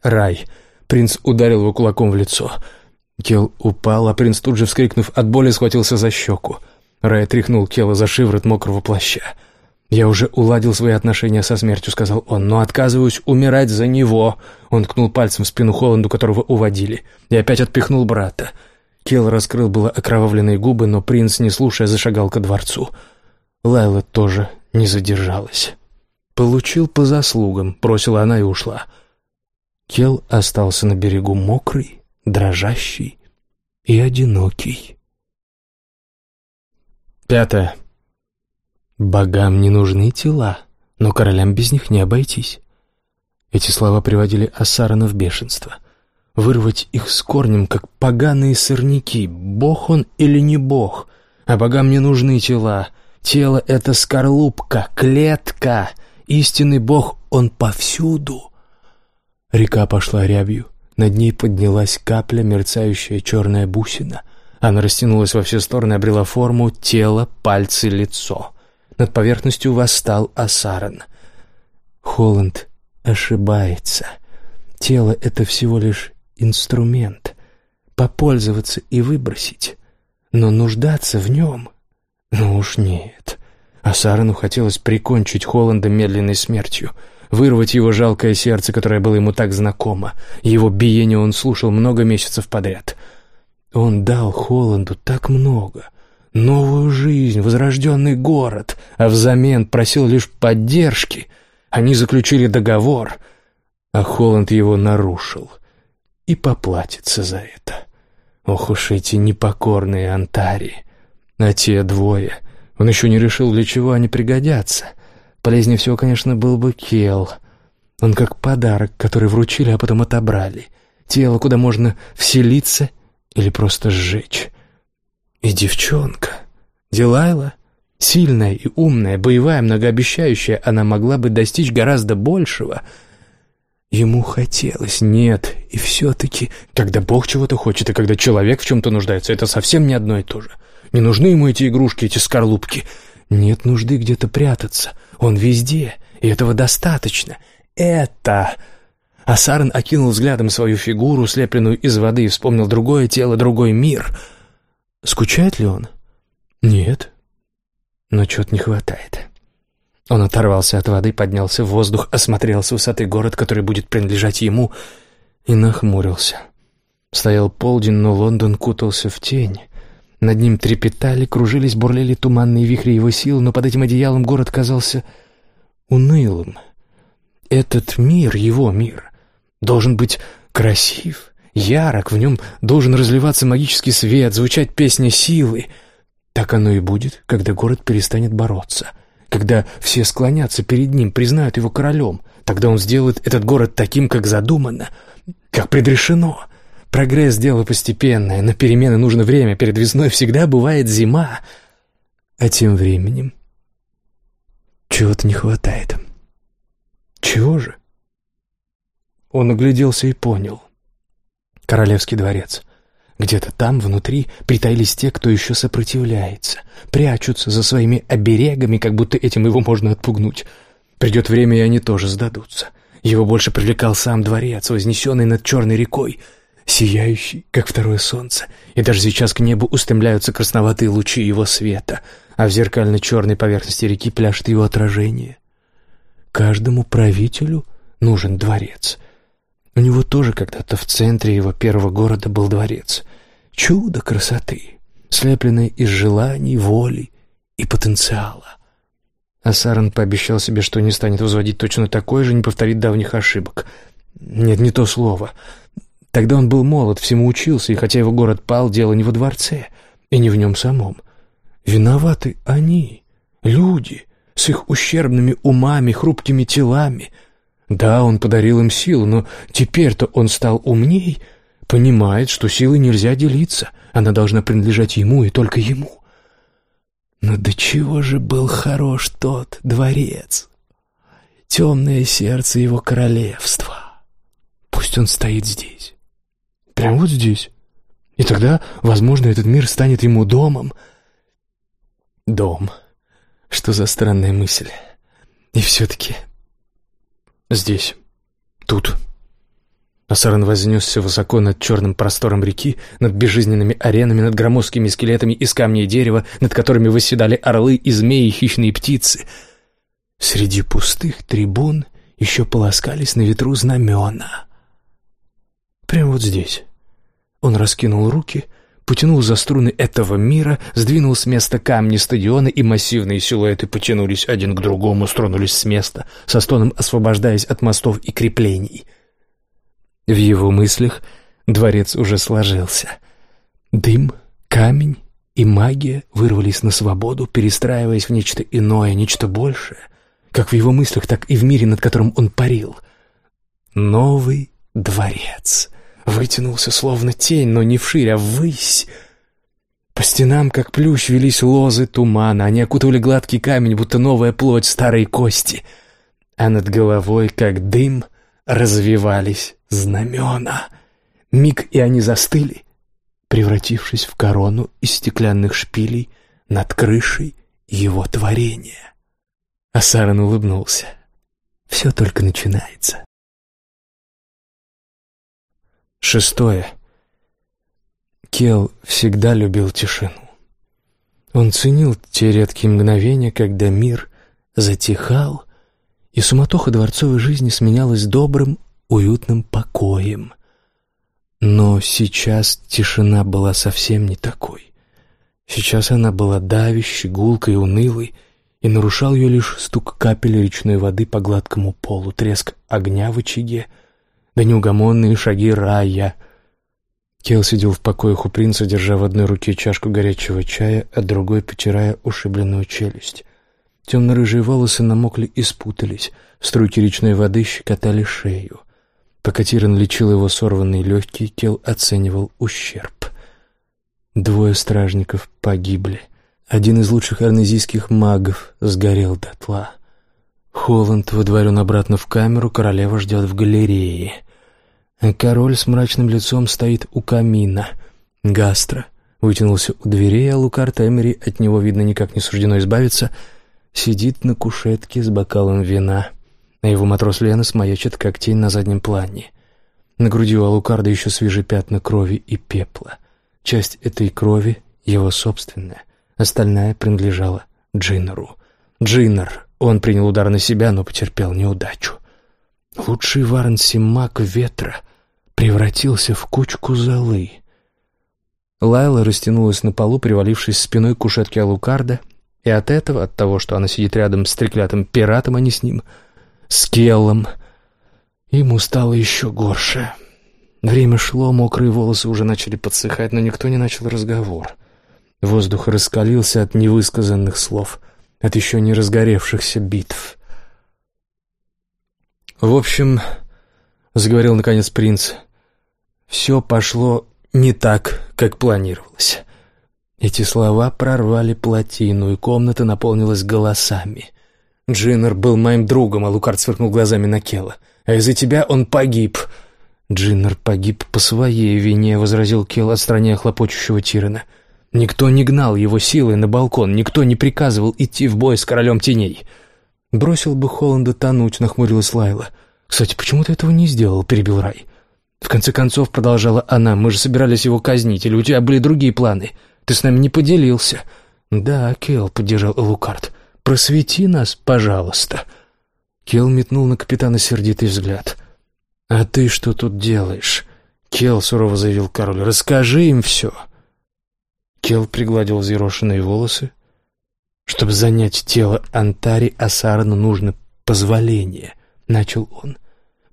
«Рай!» Принц ударил его кулаком в лицо. Кел упал, а принц тут же, вскрикнув от боли, схватился за щеку. Рай тряхнул Кела за шиворот мокрого плаща. «Я уже уладил свои отношения со смертью», — сказал он, — «но отказываюсь умирать за него». Он ткнул пальцем в спину Холланду, которого уводили, и опять отпихнул брата. Кел раскрыл было окровавленные губы, но принц, не слушая, зашагал ко дворцу. Лайла тоже не задержалась. «Получил по заслугам», — бросила она и ушла. Кел остался на берегу мокрый, дрожащий и одинокий. Пятое. Богам не нужны тела, но королям без них не обойтись. Эти слова приводили Ассарана в бешенство. Вырвать их с корнем, как поганые сорняки. Бог он или не бог? А богам не нужны тела. Тело — это скорлупка, клетка. Истинный бог, он повсюду. Река пошла рябью. Над ней поднялась капля, мерцающая черная бусина. Она растянулась во все стороны, обрела форму, тело, пальцы, лицо. Над поверхностью восстал Асаран. Холланд ошибается. Тело — это всего лишь инструмент. Попользоваться и выбросить. Но нуждаться в нем? Ну уж нет. Асарану хотелось прикончить Холланда медленной смертью — вырвать его жалкое сердце, которое было ему так знакомо. Его биение он слушал много месяцев подряд. Он дал Холланду так много. Новую жизнь, возрожденный город, а взамен просил лишь поддержки. Они заключили договор, а Холланд его нарушил. И поплатится за это. Ох уж эти непокорные антарии. А те двое... Он еще не решил, для чего они пригодятся — Полезнее всего, конечно, был бы Кел. Он как подарок, который вручили, а потом отобрали. Тело, куда можно вселиться или просто сжечь. И девчонка, Дилайла, сильная и умная, боевая, многообещающая, она могла бы достичь гораздо большего. Ему хотелось, нет, и все-таки, когда Бог чего-то хочет, и когда человек в чем-то нуждается, это совсем не одно и то же. Не нужны ему эти игрушки, эти скорлупки. Нет нужды где-то прятаться — он везде, и этого достаточно. Это... Асарн окинул взглядом свою фигуру, слепленную из воды, и вспомнил другое тело, другой мир. Скучает ли он? Нет. Но чего-то не хватает. Он оторвался от воды, поднялся в воздух, осмотрел с высоты город, который будет принадлежать ему, и нахмурился. Стоял полдень, но Лондон кутался в тень. Над ним трепетали, кружились, бурлили туманные вихри его сил, но под этим одеялом город казался унылым. Этот мир, его мир, должен быть красив, ярок, в нем должен разливаться магический свет, звучать песня силы. Так оно и будет, когда город перестанет бороться, когда все склонятся перед ним, признают его королем. Тогда он сделает этот город таким, как задумано, как предрешено — Прогресс — дело постепенное, на перемены нужно время, перед весной всегда бывает зима. А тем временем чего-то не хватает. Чего же? Он огляделся и понял. Королевский дворец. Где-то там, внутри, притаились те, кто еще сопротивляется, прячутся за своими оберегами, как будто этим его можно отпугнуть. Придет время, и они тоже сдадутся. Его больше привлекал сам дворец, вознесенный над черной рекой — сияющий, как второе солнце, и даже сейчас к небу устремляются красноватые лучи его света, а в зеркально-черной поверхности реки пляшет его отражение. Каждому правителю нужен дворец. У него тоже когда-то в центре его первого города был дворец. Чудо красоты, слепленное из желаний, воли и потенциала. А Саран пообещал себе, что не станет возводить точно такой же, не повторит давних ошибок. Нет, не то слово — Тогда он был молод, всему учился, и хотя его город пал, дело не во дворце, и не в нем самом. Виноваты они, люди, с их ущербными умами, хрупкими телами. Да, он подарил им силу, но теперь-то он стал умней, понимает, что силой нельзя делиться, она должна принадлежать ему и только ему. Но до чего же был хорош тот дворец, темное сердце его королевства. Пусть он стоит здесь Прямо вот здесь. И тогда, возможно, этот мир станет ему домом. Дом. Что за странная мысль. И все-таки... Здесь. Тут. Асаран вознесся высоко над черным простором реки, над безжизненными аренами, над громоздкими скелетами из камня и дерева, над которыми восседали орлы и змеи и хищные птицы. Среди пустых трибун еще полоскались на ветру знамена — Прямо вот здесь. Он раскинул руки, потянул за струны этого мира, сдвинул с места камни стадиона, и массивные силуэты потянулись один к другому, стронулись с места, со стоном освобождаясь от мостов и креплений. В его мыслях дворец уже сложился. Дым, камень и магия вырвались на свободу, перестраиваясь в нечто иное, нечто большее — как в его мыслях, так и в мире, над которым он парил. Новый дворец вытянулся словно тень, но не вширь, а ввысь. По стенам, как плющ, велись лозы тумана, они окутывали гладкий камень, будто новая плоть старой кости, а над головой, как дым, развивались знамена. Миг, и они застыли, превратившись в корону из стеклянных шпилей над крышей его творения. А Саран улыбнулся. Все только начинается. Шестое. Кел всегда любил тишину. Он ценил те редкие мгновения, когда мир затихал, и суматоха дворцовой жизни сменялась добрым, уютным покоем. Но сейчас тишина была совсем не такой. Сейчас она была давящей, гулкой, унылой, и нарушал ее лишь стук капель речной воды по гладкому полу, треск огня в очаге, да неугомонные шаги рая. Кел сидел в покоях у принца, держа в одной руке чашку горячего чая, а другой потирая ушибленную челюсть. Темно-рыжие волосы намокли и спутались, струйки речной воды щекотали шею. Пока Тиран лечил его сорванные легкие, Кел оценивал ущерб. Двое стражников погибли. Один из лучших арнезийских магов сгорел дотла. Холланд выдворен обратно в камеру, королева ждет в галерее. Король с мрачным лицом стоит у камина. Гастро вытянулся у дверей, а Лукар Эмери, от него, видно, никак не суждено избавиться, сидит на кушетке с бокалом вина — а его матрос Ленос маячит, как тень на заднем плане. На груди у Алукарда еще свежие пятна крови и пепла. Часть этой крови — его собственная, остальная принадлежала Джиннеру. Джиннер, он принял удар на себя, но потерпел неудачу. Лучший варн Симак ветра превратился в кучку золы. Лайла растянулась на полу, привалившись спиной к кушетке Алукарда, и от этого, от того, что она сидит рядом с треклятым пиратом, а не с ним — с Келлом. Ему стало еще горше. Время шло, мокрые волосы уже начали подсыхать, но никто не начал разговор. Воздух раскалился от невысказанных слов, от еще не разгоревшихся битв. «В общем, — заговорил наконец принц, — все пошло не так, как планировалось». Эти слова прорвали плотину, и комната наполнилась голосами. Джиннер был моим другом, а Лукард сверкнул глазами на Келла. А из-за тебя он погиб. Джиннер погиб по своей вине, возразил Келл, отстраняя хлопочущего Тирана. Никто не гнал его силой на балкон, никто не приказывал идти в бой с королем теней. Бросил бы Холланда тонуть, нахмурилась Лайла. Кстати, почему ты этого не сделал, перебил Рай. В конце концов, продолжала она, мы же собирались его казнить, или у тебя были другие планы? Ты с нами не поделился. Да, Келл, поддержал Лукард. Просвети нас, пожалуйста». Кел метнул на капитана сердитый взгляд. «А ты что тут делаешь?» Кел сурово заявил король. «Расскажи им все». Кел пригладил взъерошенные волосы. «Чтобы занять тело Антари, Асарану нужно позволение», — начал он.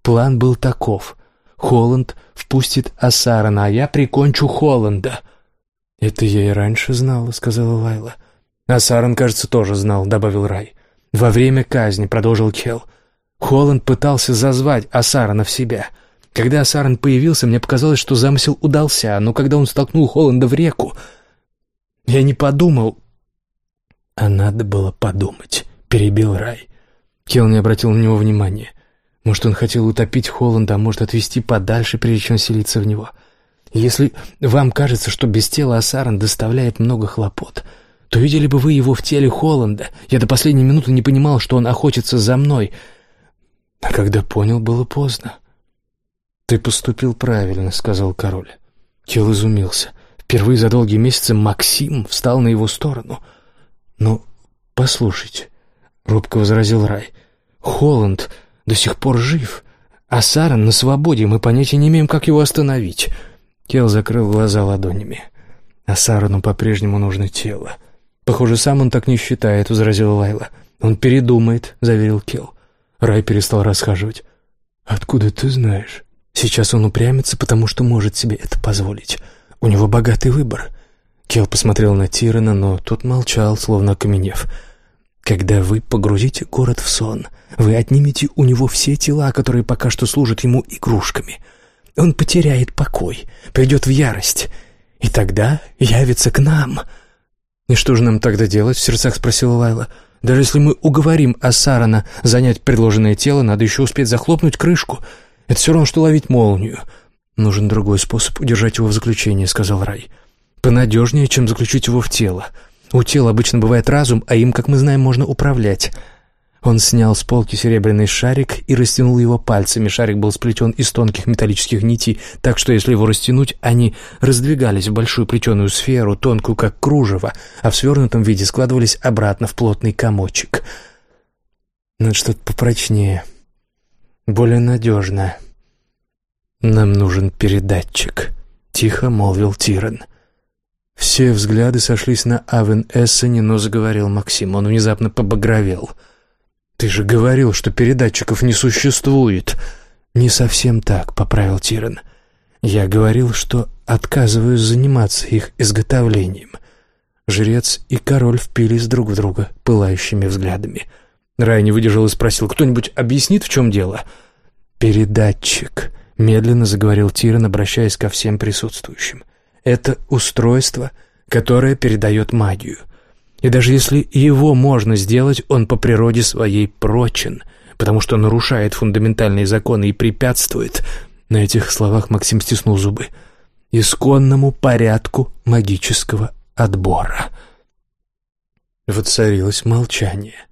«План был таков. Холланд впустит Асарана, а я прикончу Холланда». «Это я и раньше знала», — сказала Лайла. «А Саран, кажется, тоже знал», — добавил Рай. «Во время казни», — продолжил Келл, — «Холланд пытался зазвать Асарана в себя. Когда Асаран появился, мне показалось, что замысел удался, но когда он столкнул Холланда в реку, я не подумал...» «А надо было подумать», — перебил Рай. Келл не обратил на него внимания. Может, он хотел утопить Холланда, а может, отвезти подальше, прежде чем селиться в него. Если вам кажется, что без тела Асаран доставляет много хлопот, то видели бы вы его в теле Холланда. Я до последней минуты не понимал, что он охотится за мной. А когда понял, было поздно. «Ты поступил правильно», — сказал король. Кел изумился. Впервые за долгие месяцы Максим встал на его сторону. «Ну, послушайте», — робко возразил Рай, — «Холланд до сих пор жив, а Саран на свободе, мы понятия не имеем, как его остановить». Кел закрыл глаза ладонями. «А Сарану по-прежнему нужно тело». «Похоже, сам он так не считает», — возразила Лайла. «Он передумает», — заверил Кел. Рай перестал расхаживать. «Откуда ты знаешь?» «Сейчас он упрямится, потому что может себе это позволить. У него богатый выбор». Кел посмотрел на Тирана, но тот молчал, словно окаменев. Когда вы погрузите город в сон, вы отнимете у него все тела, которые пока что служат ему игрушками. Он потеряет покой, придет в ярость, и тогда явится к нам». «И что же нам тогда делать?» — в сердцах спросила Лайла. «Даже если мы уговорим Асарана занять предложенное тело, надо еще успеть захлопнуть крышку. Это все равно, что ловить молнию». «Нужен другой способ удержать его в заключении», — сказал Рай. «Понадежнее, чем заключить его в тело. У тела обычно бывает разум, а им, как мы знаем, можно управлять». Он снял с полки серебряный шарик и растянул его пальцами. Шарик был сплетен из тонких металлических нитей, так что если его растянуть, они раздвигались в большую плетеную сферу, тонкую как кружево, а в свернутом виде складывались обратно в плотный комочек. Надо что-то попрочнее, более надежное. «Нам нужен передатчик», — тихо молвил Тиран. Все взгляды сошлись на Авен Эссене, но заговорил Максим. Он внезапно побагровел — «Ты же говорил, что передатчиков не существует». «Не совсем так», — поправил Тиран. «Я говорил, что отказываюсь заниматься их изготовлением». Жрец и король впились друг в друга пылающими взглядами. Рай не выдержал и спросил, «Кто-нибудь объяснит, в чем дело?» «Передатчик», — медленно заговорил Тиран, обращаясь ко всем присутствующим. «Это устройство, которое передает магию. И даже если его можно сделать, он по природе своей прочен, потому что нарушает фундаментальные законы и препятствует, на этих словах Максим стиснул зубы, исконному порядку магического отбора. Воцарилось молчание.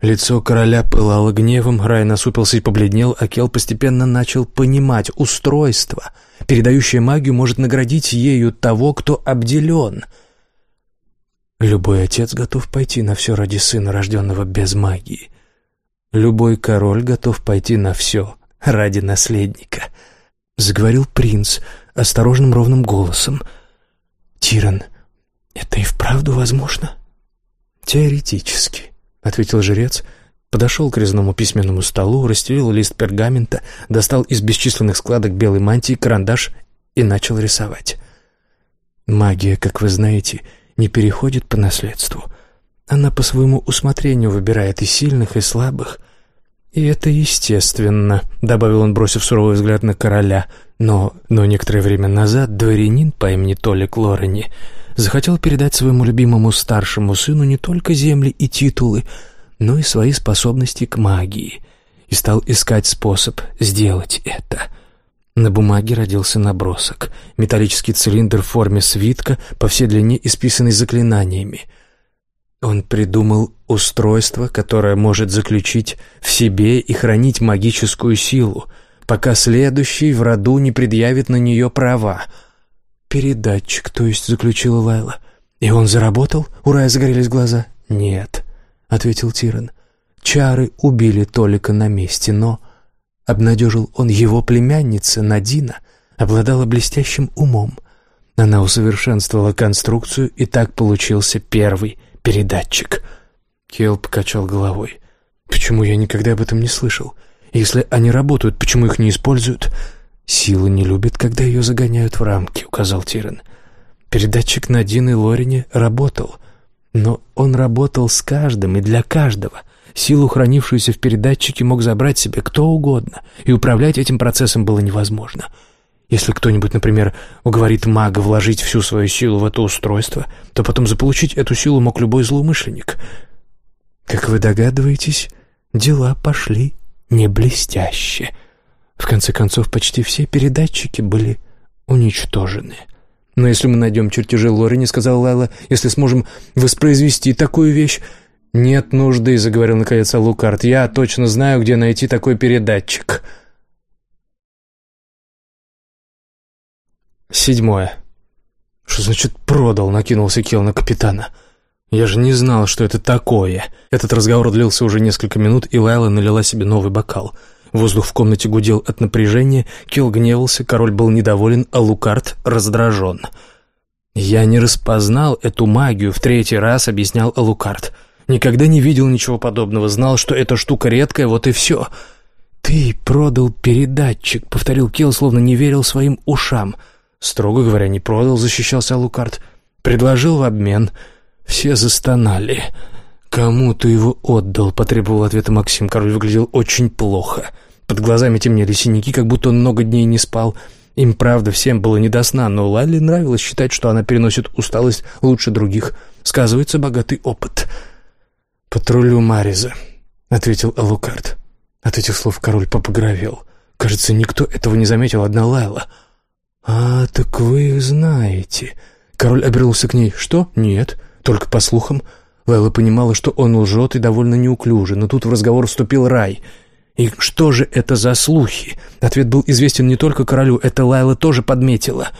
Лицо короля пылало гневом, Рай насупился и побледнел, а Кел постепенно начал понимать устройство, передающее магию может наградить ею того, кто обделен — Любой отец готов пойти на все ради сына, рожденного без магии. Любой король готов пойти на все ради наследника. Заговорил принц осторожным ровным голосом. «Тиран, это и вправду возможно?» «Теоретически», — ответил жрец, подошел к резному письменному столу, расстелил лист пергамента, достал из бесчисленных складок белой мантии карандаш и начал рисовать. «Магия, как вы знаете, — не переходит по наследству. Она по своему усмотрению выбирает и сильных, и слабых. И это естественно, добавил он, бросив суровый взгляд на короля. Но, но некоторое время назад дворянин по имени Толик Лорени захотел передать своему любимому старшему сыну не только земли и титулы, но и свои способности к магии, и стал искать способ сделать это — на бумаге родился набросок. Металлический цилиндр в форме свитка, по всей длине исписанный заклинаниями. Он придумал устройство, которое может заключить в себе и хранить магическую силу, пока следующий в роду не предъявит на нее права. «Передатчик, то есть», — заключила Лайла. «И он заработал?» — у Рая загорелись глаза. «Нет», — ответил Тиран. «Чары убили Толика на месте, но...» Обнадежил он его племянница Надина, обладала блестящим умом. Она усовершенствовала конструкцию, и так получился первый передатчик. Келл покачал головой. «Почему я никогда об этом не слышал? Если они работают, почему их не используют?» «Сила не любит, когда ее загоняют в рамки», — указал Тиран. «Передатчик Надины Лорине работал, но он работал с каждым и для каждого. Силу, хранившуюся в передатчике, мог забрать себе кто угодно, и управлять этим процессом было невозможно. Если кто-нибудь, например, уговорит мага вложить всю свою силу в это устройство, то потом заполучить эту силу мог любой злоумышленник. Как вы догадываетесь, дела пошли не блестяще. В конце концов, почти все передатчики были уничтожены. «Но если мы найдем чертежи Лорени, — сказал Лайла, — если сможем воспроизвести такую вещь, «Нет нужды», — заговорил наконец Лукард. «Я точно знаю, где найти такой передатчик». Седьмое. «Что значит «продал»?» — накинулся Кел на капитана. «Я же не знал, что это такое». Этот разговор длился уже несколько минут, и Лайла налила себе новый бокал. Воздух в комнате гудел от напряжения, Кел гневался, король был недоволен, а Лукард раздражен. «Я не распознал эту магию», — в третий раз объяснял Алукард. «Я Никогда не видел ничего подобного, знал, что эта штука редкая, вот и все. «Ты продал передатчик», — повторил Килл, словно не верил своим ушам. «Строго говоря, не продал», — защищался Алукард. «Предложил в обмен». Все застонали. «Кому ты его отдал?» — потребовал ответа Максим. Король выглядел очень плохо. Под глазами темнели синяки, как будто он много дней не спал. Им, правда, всем было не до сна, но Лалли нравилось считать, что она переносит усталость лучше других. Сказывается богатый опыт. «Патрулю Мариза», — ответил Алукард. От этих слов король попогровел. Кажется, никто этого не заметил, одна Лайла. «А, так вы их знаете». Король обернулся к ней. «Что? Нет. Только по слухам». Лайла понимала, что он лжет и довольно неуклюже, но тут в разговор вступил Рай. И что же это за слухи? Ответ был известен не только королю, это Лайла тоже подметила.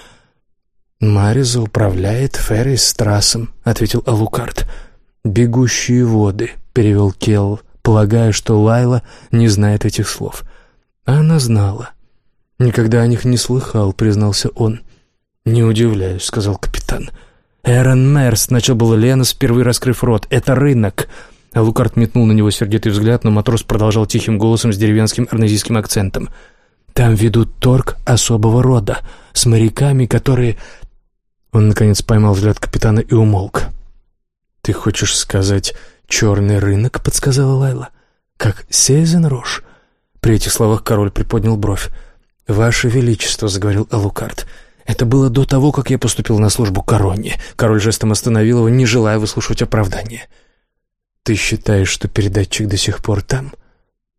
«Мариза управляет Феррис Страсом», — ответил Алукард. «Бегущие воды», — перевел Келл, полагая, что Лайла не знает этих слов. А она знала. «Никогда о них не слыхал», — признался он. «Не удивляюсь», — сказал капитан. «Эрон Мерс», — начал было Ленос, впервые раскрыв рот. «Это рынок». А Лукард метнул на него сердитый взгляд, но матрос продолжал тихим голосом с деревенским арнезийским акцентом. «Там ведут торг особого рода, с моряками, которые...» Он, наконец, поймал взгляд капитана и умолк. «Ты хочешь сказать «черный рынок», — подсказала Лайла? «Как Сезен Рош?» При этих словах король приподнял бровь. «Ваше Величество», — заговорил Алукард, — это было до того, как я поступил на службу короне. Король жестом остановил его, не желая выслушивать оправдания. «Ты считаешь, что передатчик до сих пор там?»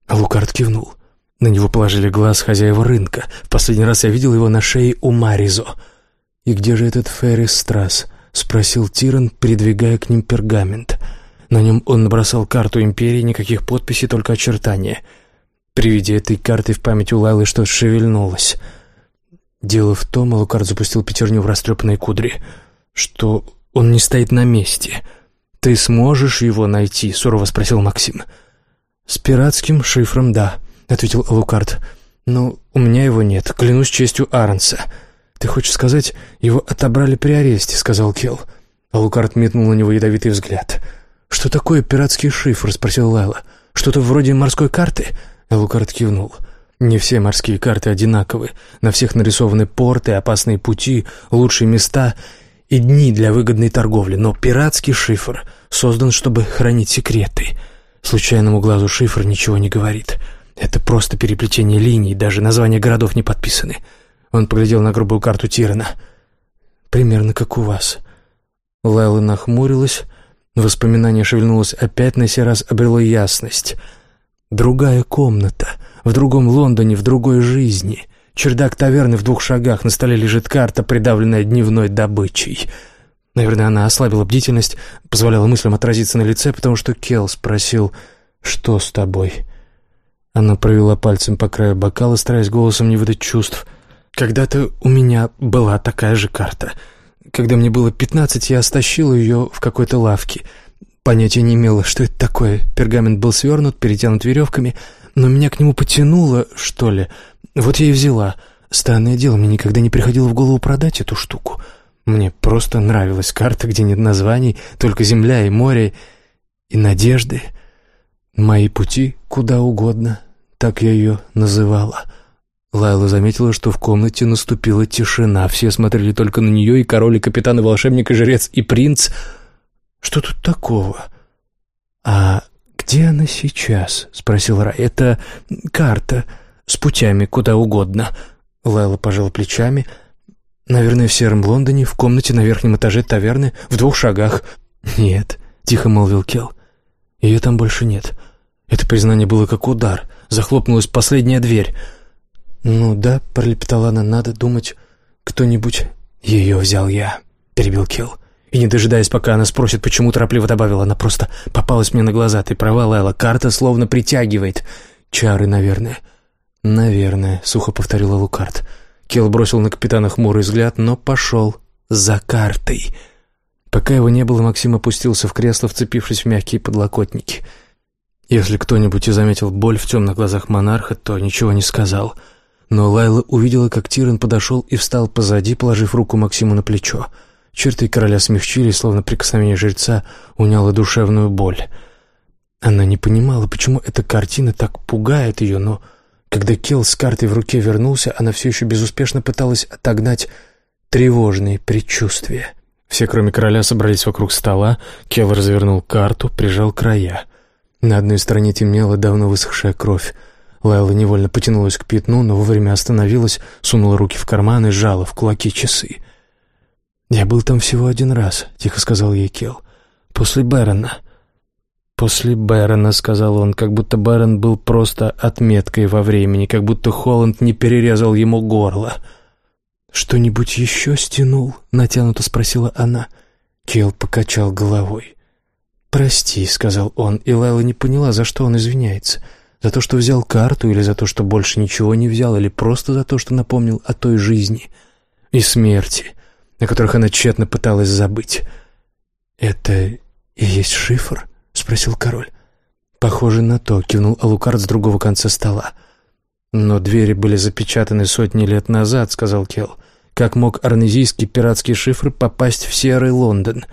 Лукард кивнул. На него положили глаз хозяева рынка. В последний раз я видел его на шее у Маризо. «И где же этот Феррис Страс?» — спросил Тиран, придвигая к ним пергамент. На нем он набросал карту империи, никаких подписей, только очертания. При виде этой карты в память у Лайлы что-то шевельнулось — Дело в том, Алукард запустил пятерню в растрепанные кудри, что он не стоит на месте. «Ты сможешь его найти?» — сурово спросил Максим. «С пиратским шифром, да», — ответил Алукард. «Но у меня его нет, клянусь честью Арнса». «Ты хочешь сказать, его отобрали при аресте?» — сказал Келл. Алукард метнул на него ядовитый взгляд. «Что такое пиратский шифр?» — спросил Лайла. «Что-то вроде морской карты?» Алукард кивнул. Не все морские карты одинаковы. На всех нарисованы порты, опасные пути, лучшие места и дни для выгодной торговли. Но пиратский шифр создан, чтобы хранить секреты. Случайному глазу шифр ничего не говорит. Это просто переплетение линий, даже названия городов не подписаны. Он поглядел на грубую карту Тирана. «Примерно как у вас». Лайла нахмурилась. Воспоминание шевельнулось опять, на сей раз обрело ясность. «Другая комната» в другом Лондоне, в другой жизни. Чердак таверны в двух шагах, на столе лежит карта, придавленная дневной добычей. Наверное, она ослабила бдительность, позволяла мыслям отразиться на лице, потому что Келл спросил «Что с тобой?». Она провела пальцем по краю бокала, стараясь голосом не выдать чувств. «Когда-то у меня была такая же карта. Когда мне было пятнадцать, я стащила ее в какой-то лавке. Понятия не имела, что это такое. Пергамент был свернут, перетянут веревками — но меня к нему потянуло, что ли. Вот я и взяла. Странное дело, мне никогда не приходило в голову продать эту штуку. Мне просто нравилась карта, где нет названий, только земля и море, и надежды. Мои пути куда угодно, так я ее называла. Лайла заметила, что в комнате наступила тишина. Все смотрели только на нее, и король, и капитан, и волшебник, и жрец, и принц. Что тут такого? А «Где она сейчас?» — спросил Рай. «Это карта с путями куда угодно». Лайла пожала плечами. «Наверное, в Сером Лондоне, в комнате на верхнем этаже таверны, в двух шагах». «Нет», — тихо молвил Келл. «Ее там больше нет». Это признание было как удар. Захлопнулась последняя дверь. «Ну да», — пролепетала она, — «надо думать, кто-нибудь...» «Ее взял я», — перебил Келл. И, не дожидаясь, пока она спросит, почему торопливо добавила, она просто попалась мне на глаза. Ты права, Лайла, карта словно притягивает. Чары, наверное. «Наверное», — сухо повторила Лукард. Кел бросил на капитана хмурый взгляд, но пошел за картой. Пока его не было, Максим опустился в кресло, вцепившись в мягкие подлокотники. Если кто-нибудь и заметил боль в темных глазах монарха, то ничего не сказал. Но Лайла увидела, как Тиран подошел и встал позади, положив руку Максиму на плечо. Черты короля смягчились, словно прикосновение жреца уняло душевную боль. Она не понимала, почему эта картина так пугает ее, но когда Келл с картой в руке вернулся, она все еще безуспешно пыталась отогнать тревожные предчувствия. Все, кроме короля, собрались вокруг стола. Келл развернул карту, прижал края. На одной стороне темнела давно высохшая кровь. Лайла невольно потянулась к пятну, но вовремя остановилась, сунула руки в карман и сжала в кулаки часы. «Я был там всего один раз», — тихо сказал ей Келл. «После Бэрона». «После Бэрона», — сказал он, как будто Бэрон был просто отметкой во времени, как будто Холланд не перерезал ему горло. «Что-нибудь еще стянул?» — натянуто спросила она. Келл покачал головой. «Прости», — сказал он, и Лайла не поняла, за что он извиняется. За то, что взял карту, или за то, что больше ничего не взял, или просто за то, что напомнил о той жизни и смерти, о которых она тщетно пыталась забыть. «Это и есть шифр?» — спросил король. «Похоже на то», — кивнул Алукард с другого конца стола. «Но двери были запечатаны сотни лет назад», — сказал Келл. «Как мог арнезийский пиратский шифр попасть в серый Лондон?»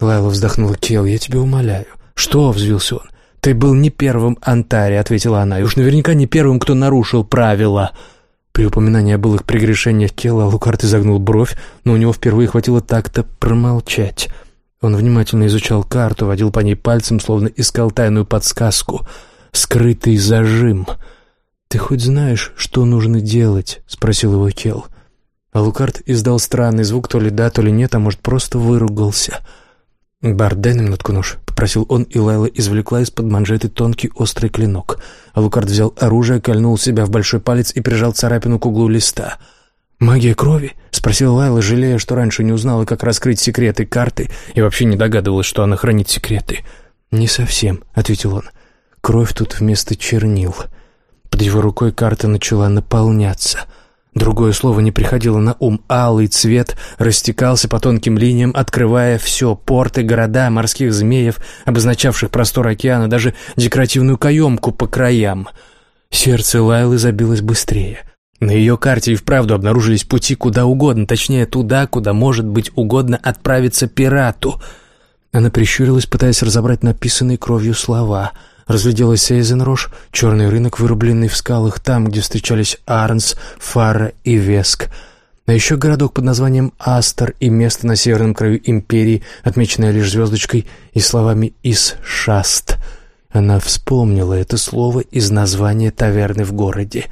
Лайла вздохнула. «Келл, я тебя умоляю». «Что?» — взвился он. «Ты был не первым Антаре», — ответила она, «и уж наверняка не первым, кто нарушил правила». При упоминании о былых прегрешениях Келла Лукард изогнул бровь, но у него впервые хватило так-то промолчать. Он внимательно изучал карту, водил по ней пальцем, словно искал тайную подсказку. «Скрытый зажим». «Ты хоть знаешь, что нужно делать?» — спросил его Келл. А Лукард издал странный звук, то ли да, то ли нет, а может, просто выругался — «Бар, дай минутку нож», — попросил он, и Лайла извлекла из-под манжеты тонкий острый клинок. А Лукард взял оружие, кольнул себя в большой палец и прижал царапину к углу листа. «Магия крови?» — спросила Лайла, жалея, что раньше не узнала, как раскрыть секреты карты, и вообще не догадывалась, что она хранит секреты. «Не совсем», — ответил он. «Кровь тут вместо чернил». Под его рукой карта начала наполняться — Другое слово не приходило на ум. Алый цвет растекался по тонким линиям, открывая все — порты, города, морских змеев, обозначавших простор океана, даже декоративную каемку по краям. Сердце Лайлы забилось быстрее. На ее карте и вправду обнаружились пути куда угодно, точнее, туда, куда может быть угодно отправиться пирату. Она прищурилась, пытаясь разобрать написанные кровью слова — Разглядела Сейзенрош, черный рынок, вырубленный в скалах, там, где встречались Арнс, Фара и Веск. А еще городок под названием Астер и место на северном краю империи, отмеченное лишь звездочкой и словами «из Шаст». Она вспомнила это слово из названия таверны в городе.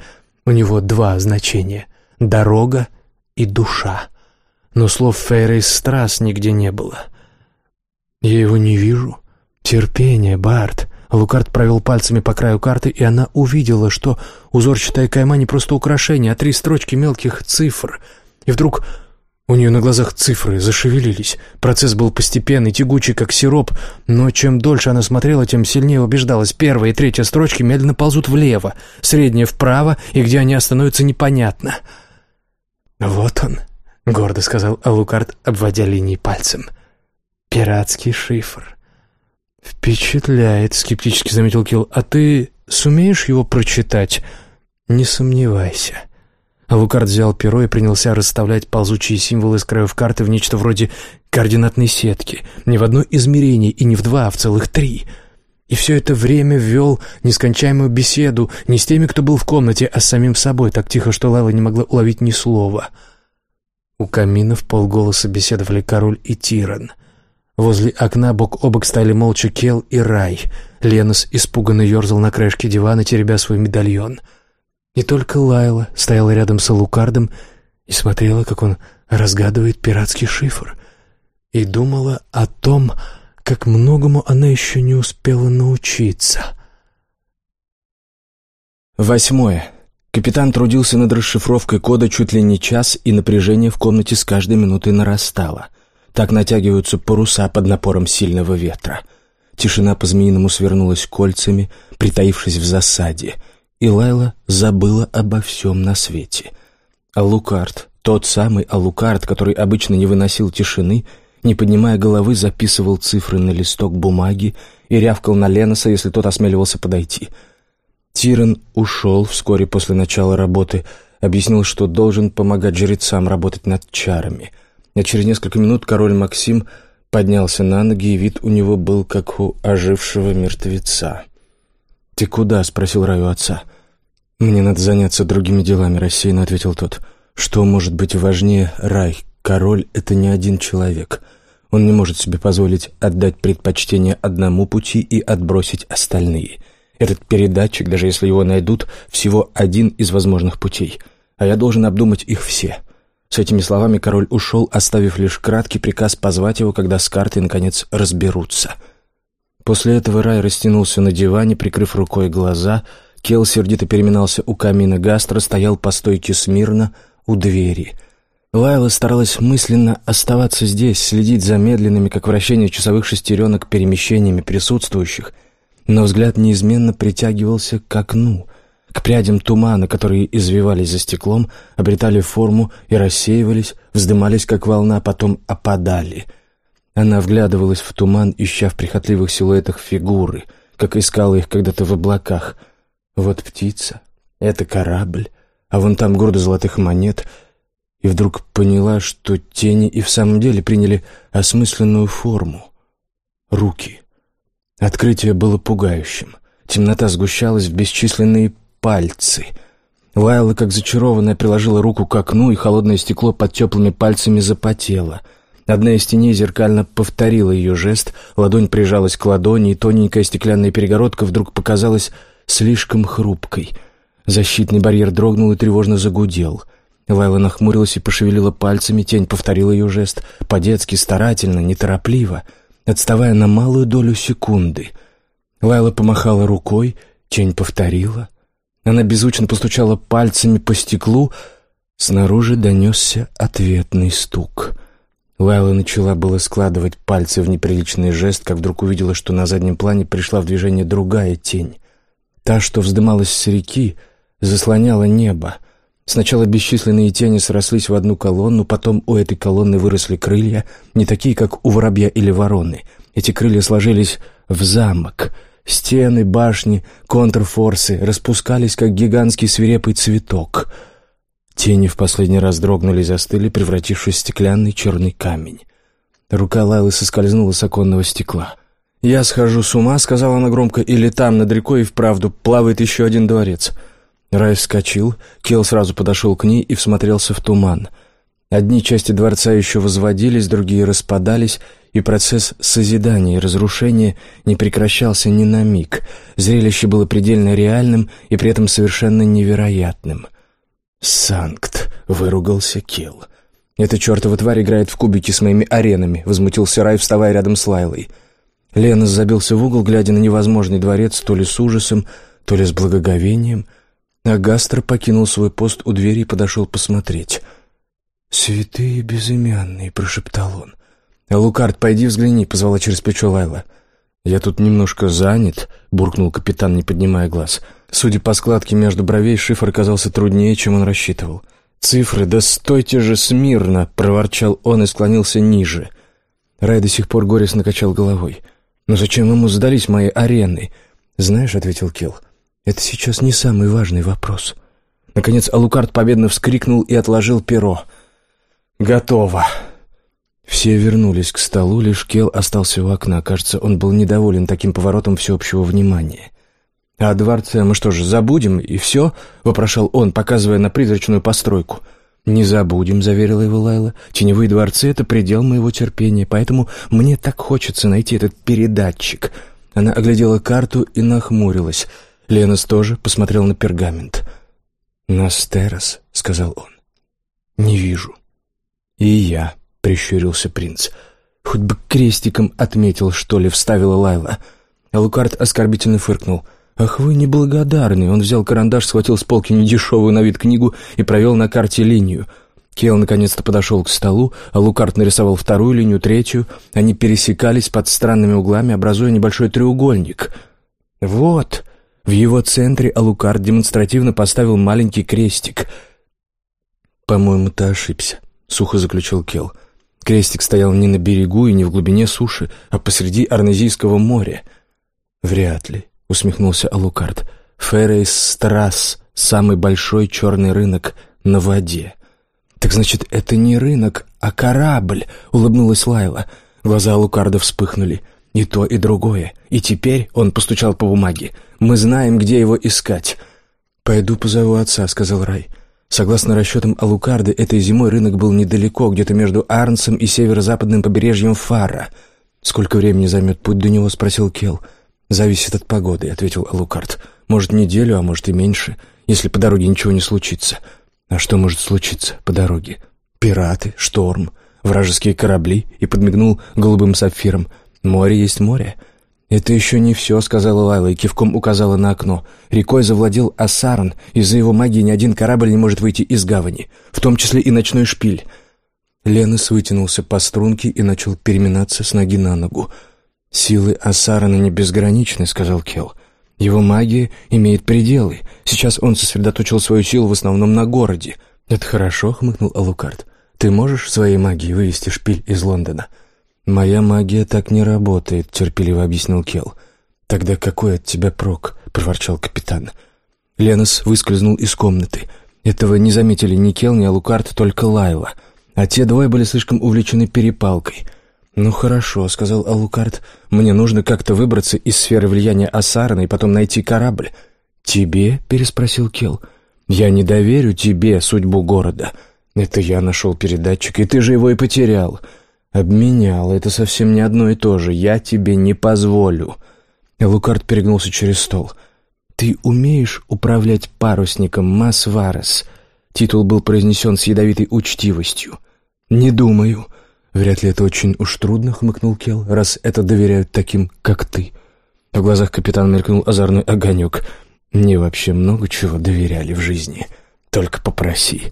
У него два значения — «дорога» и «душа». Но слов «фейрейс страс» нигде не было. «Я его не вижу. Терпение, Барт. Лукард провел пальцами по краю карты, и она увидела, что узорчатая кайма не просто украшение, а три строчки мелких цифр. И вдруг у нее на глазах цифры зашевелились. Процесс был постепенный, тягучий, как сироп, но чем дольше она смотрела, тем сильнее убеждалась. Первая и третья строчки медленно ползут влево, средняя вправо, и где они остановятся, непонятно. «Вот он», — гордо сказал Алукард, обводя линии пальцем. «Пиратский шифр». «Впечатляет», — скептически заметил Килл. «А ты сумеешь его прочитать?» «Не сомневайся». Лукард взял перо и принялся расставлять ползучие символы с краев карты в нечто вроде координатной сетки. Не в одно измерение и не в два, а в целых три. И все это время ввел нескончаемую беседу не с теми, кто был в комнате, а с самим собой, так тихо, что Лайла не могла уловить ни слова. У камина в полголоса беседовали король и тиран. Возле окна бок о бок стали молча Кел и Рай. Ленос испуганно ерзал на краешке дивана, теребя свой медальон. И только Лайла стояла рядом с Алукардом и смотрела, как он разгадывает пиратский шифр. И думала о том, как многому она еще не успела научиться. Восьмое. Капитан трудился над расшифровкой кода чуть ли не час, и напряжение в комнате с каждой минутой нарастало — так натягиваются паруса под напором сильного ветра. Тишина по-змеиному свернулась кольцами, притаившись в засаде, и Лайла забыла обо всем на свете. Алукард, тот самый Алукард, который обычно не выносил тишины, не поднимая головы, записывал цифры на листок бумаги и рявкал на Леноса, если тот осмеливался подойти. Тиран ушел вскоре после начала работы, объяснил, что должен помогать жрецам работать над чарами — а через несколько минут король Максим поднялся на ноги, и вид у него был как у ожившего мертвеца. «Ты куда?» — спросил Раю отца. «Мне надо заняться другими делами», — рассеянно ответил тот. «Что может быть важнее Рай? Король — это не один человек. Он не может себе позволить отдать предпочтение одному пути и отбросить остальные. Этот передатчик, даже если его найдут, всего один из возможных путей, а я должен обдумать их все. С этими словами король ушел, оставив лишь краткий приказ позвать его, когда с картой, наконец, разберутся. После этого Рай растянулся на диване, прикрыв рукой глаза. Кел сердито переминался у камина Гастро, стоял по стойке смирно у двери — Лайла старалась мысленно оставаться здесь, следить за медленными, как вращение часовых шестеренок, перемещениями присутствующих, но взгляд неизменно притягивался к окну, к прядям тумана, которые извивались за стеклом, обретали форму и рассеивались, вздымались, как волна, потом опадали. Она вглядывалась в туман, ища в прихотливых силуэтах фигуры, как искала их когда-то в облаках. Вот птица, это корабль, а вон там груда золотых монет — и вдруг поняла, что тени и в самом деле приняли осмысленную форму. Руки. Открытие было пугающим. Темнота сгущалась в бесчисленные пальцы. Лайла, как зачарованная, приложила руку к окну, и холодное стекло под теплыми пальцами запотело. Одна из теней зеркально повторила ее жест, ладонь прижалась к ладони, и тоненькая стеклянная перегородка вдруг показалась слишком хрупкой. Защитный барьер дрогнул и тревожно загудел — Лайла нахмурилась и пошевелила пальцами, тень повторила ее жест, по-детски, старательно, неторопливо, отставая на малую долю секунды. Лайла помахала рукой, тень повторила. Она беззвучно постучала пальцами по стеклу, снаружи донесся ответный стук. Лайла начала было складывать пальцы в неприличный жест, как вдруг увидела, что на заднем плане пришла в движение другая тень. Та, что вздымалась с реки, заслоняла небо — Сначала бесчисленные тени срослись в одну колонну, потом у этой колонны выросли крылья, не такие, как у воробья или вороны. Эти крылья сложились в замок. Стены, башни, контрфорсы распускались, как гигантский свирепый цветок. Тени в последний раз дрогнули и застыли, превратившись в стеклянный черный камень. Рука Лайлы соскользнула с оконного стекла. «Я схожу с ума», — сказала она громко, — «или там, над рекой, и вправду плавает еще один дворец». Рай вскочил, Кел сразу подошел к ней и всмотрелся в туман. Одни части дворца еще возводились, другие распадались, и процесс созидания и разрушения не прекращался ни на миг. Зрелище было предельно реальным и при этом совершенно невероятным. «Санкт!» — выругался Кел. «Эта чертова тварь играет в кубики с моими аренами», — возмутился Рай, вставая рядом с Лайлой. Лена забился в угол, глядя на невозможный дворец то ли с ужасом, то ли с благоговением — Агастр покинул свой пост у двери и подошел посмотреть. «Святые безымянные», — прошептал он. «Лукард, пойди взгляни», — позвала через плечо Лайла. «Я тут немножко занят», — буркнул капитан, не поднимая глаз. Судя по складке между бровей, шифр оказался труднее, чем он рассчитывал. «Цифры, да стойте же смирно!» — проворчал он и склонился ниже. Рай до сих пор горестно качал головой. «Но зачем ему сдались мои арены?» «Знаешь», — ответил Келл, — это сейчас не самый важный вопрос. Наконец Алукард победно вскрикнул и отложил перо. «Готово!» Все вернулись к столу, лишь Кел остался у окна. Кажется, он был недоволен таким поворотом всеобщего внимания. «А о дворце мы что же, забудем, и все?» — вопрошал он, показывая на призрачную постройку. «Не забудем», — заверила его Лайла. «Теневые дворцы — это предел моего терпения, поэтому мне так хочется найти этот передатчик». Она оглядела карту и нахмурилась — Ленос тоже посмотрел на пергамент. «Настерос», — сказал он. «Не вижу». «И я», — прищурился принц. «Хоть бы крестиком отметил, что ли», — вставила Лайла. Алукард оскорбительно фыркнул. «Ах вы неблагодарный!» Он взял карандаш, схватил с полки недешевую на вид книгу и провел на карте линию. Кел наконец-то подошел к столу, а Лукард нарисовал вторую линию, третью. Они пересекались под странными углами, образуя небольшой треугольник. «Вот!» В его центре Алукард демонстративно поставил маленький крестик. «По-моему, ты ошибся», — сухо заключил Кел. Крестик стоял не на берегу и не в глубине суши, а посреди Арнезийского моря. «Вряд ли», — усмехнулся Алукард. «Феррейс Страс — самый большой черный рынок на воде». «Так значит, это не рынок, а корабль», — улыбнулась Лайла. Глаза Алукарда вспыхнули. «И то, и другое. И теперь...» — он постучал по бумаге — мы знаем, где его искать». «Пойду позову отца», — сказал Рай. Согласно расчетам Алукарды, этой зимой рынок был недалеко, где-то между Арнсом и северо-западным побережьем Фара. «Сколько времени займет путь до него?» — спросил Кел. «Зависит от погоды», — ответил Алукард. «Может, неделю, а может и меньше, если по дороге ничего не случится». «А что может случиться по дороге?» «Пираты, шторм, вражеские корабли», — и подмигнул голубым сапфиром. «Море есть море». «Это еще не все», — сказала Лайла и кивком указала на окно. «Рекой завладел Асарн. Из-за его магии ни один корабль не может выйти из гавани, в том числе и ночной шпиль». Ленос вытянулся по струнке и начал переминаться с ноги на ногу. «Силы Асарана не безграничны», — сказал Кел. «Его магия имеет пределы. Сейчас он сосредоточил свою силу в основном на городе». «Это хорошо», — хмыкнул Алукард. «Ты можешь своей магией вывести шпиль из Лондона?» «Моя магия так не работает», — терпеливо объяснил Кел. «Тогда какой от тебя прок?» — проворчал капитан. Ленос выскользнул из комнаты. Этого не заметили ни Кел, ни Алукарт, только Лайла. А те двое были слишком увлечены перепалкой. «Ну хорошо», — сказал Алукарт. «Мне нужно как-то выбраться из сферы влияния Асарана и потом найти корабль». «Тебе?» — переспросил Кел. «Я не доверю тебе судьбу города. Это я нашел передатчик, и ты же его и потерял». «Обменял. Это совсем не одно и то же. Я тебе не позволю». Лукард перегнулся через стол. «Ты умеешь управлять парусником, Масварес?» Титул был произнесен с ядовитой учтивостью. «Не думаю». «Вряд ли это очень уж трудно», — хмыкнул Кел, «раз это доверяют таким, как ты». В глазах капитана мелькнул озорной огонек. «Мне вообще много чего доверяли в жизни. Только попроси».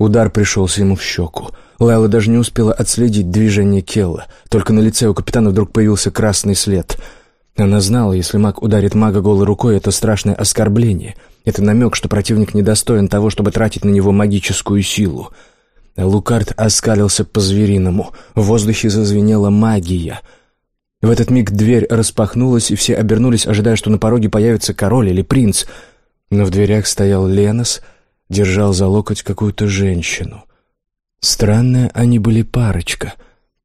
Удар пришелся ему в щеку. Лайла даже не успела отследить движение Келла. Только на лице у капитана вдруг появился красный след. Она знала, если маг ударит мага голой рукой, это страшное оскорбление. Это намек, что противник недостоин того, чтобы тратить на него магическую силу. Лукард оскалился по-звериному. В воздухе зазвенела магия. В этот миг дверь распахнулась, и все обернулись, ожидая, что на пороге появится король или принц. Но в дверях стоял Ленос — держал за локоть какую-то женщину. Странная они были парочка.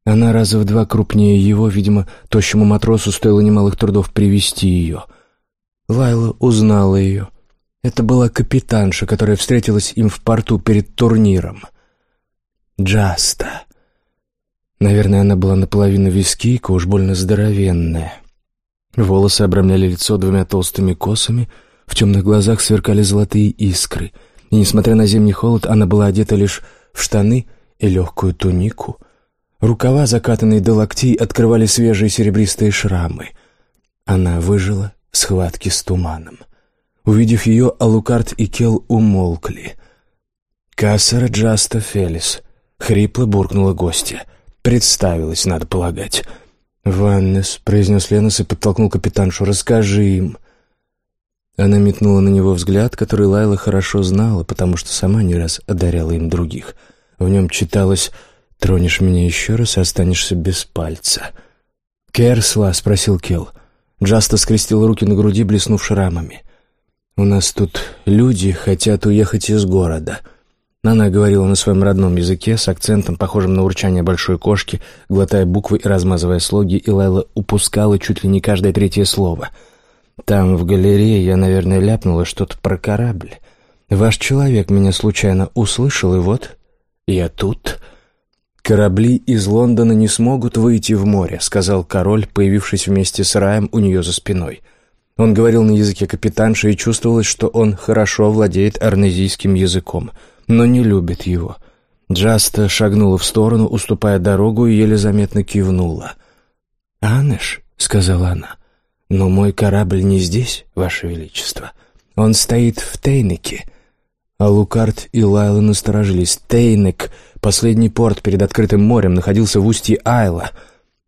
Она раза в два крупнее его, видимо, тощему матросу стоило немалых трудов привести ее. Лайла узнала ее. Это была капитанша, которая встретилась им в порту перед турниром. Джаста. Наверное, она была наполовину вискийка, уж больно здоровенная. Волосы обрамляли лицо двумя толстыми косами, в темных глазах сверкали золотые искры — и, несмотря на зимний холод, она была одета лишь в штаны и легкую тунику. Рукава, закатанные до локтей, открывали свежие серебристые шрамы. Она выжила в схватке с туманом. Увидев ее, Алукарт и Кел умолкли. «Кассера Джаста Фелис», — хрипло буркнула гостья. Представилась, надо полагать. «Ваннес», — произнес Ленос и подтолкнул капитаншу, — «расскажи им». Она метнула на него взгляд, который Лайла хорошо знала, потому что сама не раз одаряла им других. В нем читалось «Тронешь меня еще раз и останешься без пальца». «Керсла?» — спросил Кел. Джаста скрестил руки на груди, блеснув шрамами. «У нас тут люди хотят уехать из города». Она говорила на своем родном языке, с акцентом, похожим на урчание большой кошки, глотая буквы и размазывая слоги, и Лайла упускала чуть ли не каждое третье слово — там, в галерее, я, наверное, ляпнула что-то про корабль. Ваш человек меня случайно услышал, и вот я тут. Корабли из Лондона не смогут выйти в море, сказал король, появившись вместе с Раем у нее за спиной. Он говорил на языке капитанши, и чувствовалось, что он хорошо владеет арнезийским языком, но не любит его. Джаста шагнула в сторону, уступая дорогу, и еле заметно кивнула. «Анеш», — сказала она, — «Но мой корабль не здесь, Ваше Величество. Он стоит в Тейнеке». А Лукард и Лайла насторожились. Тейнек, последний порт перед открытым морем, находился в устье Айла.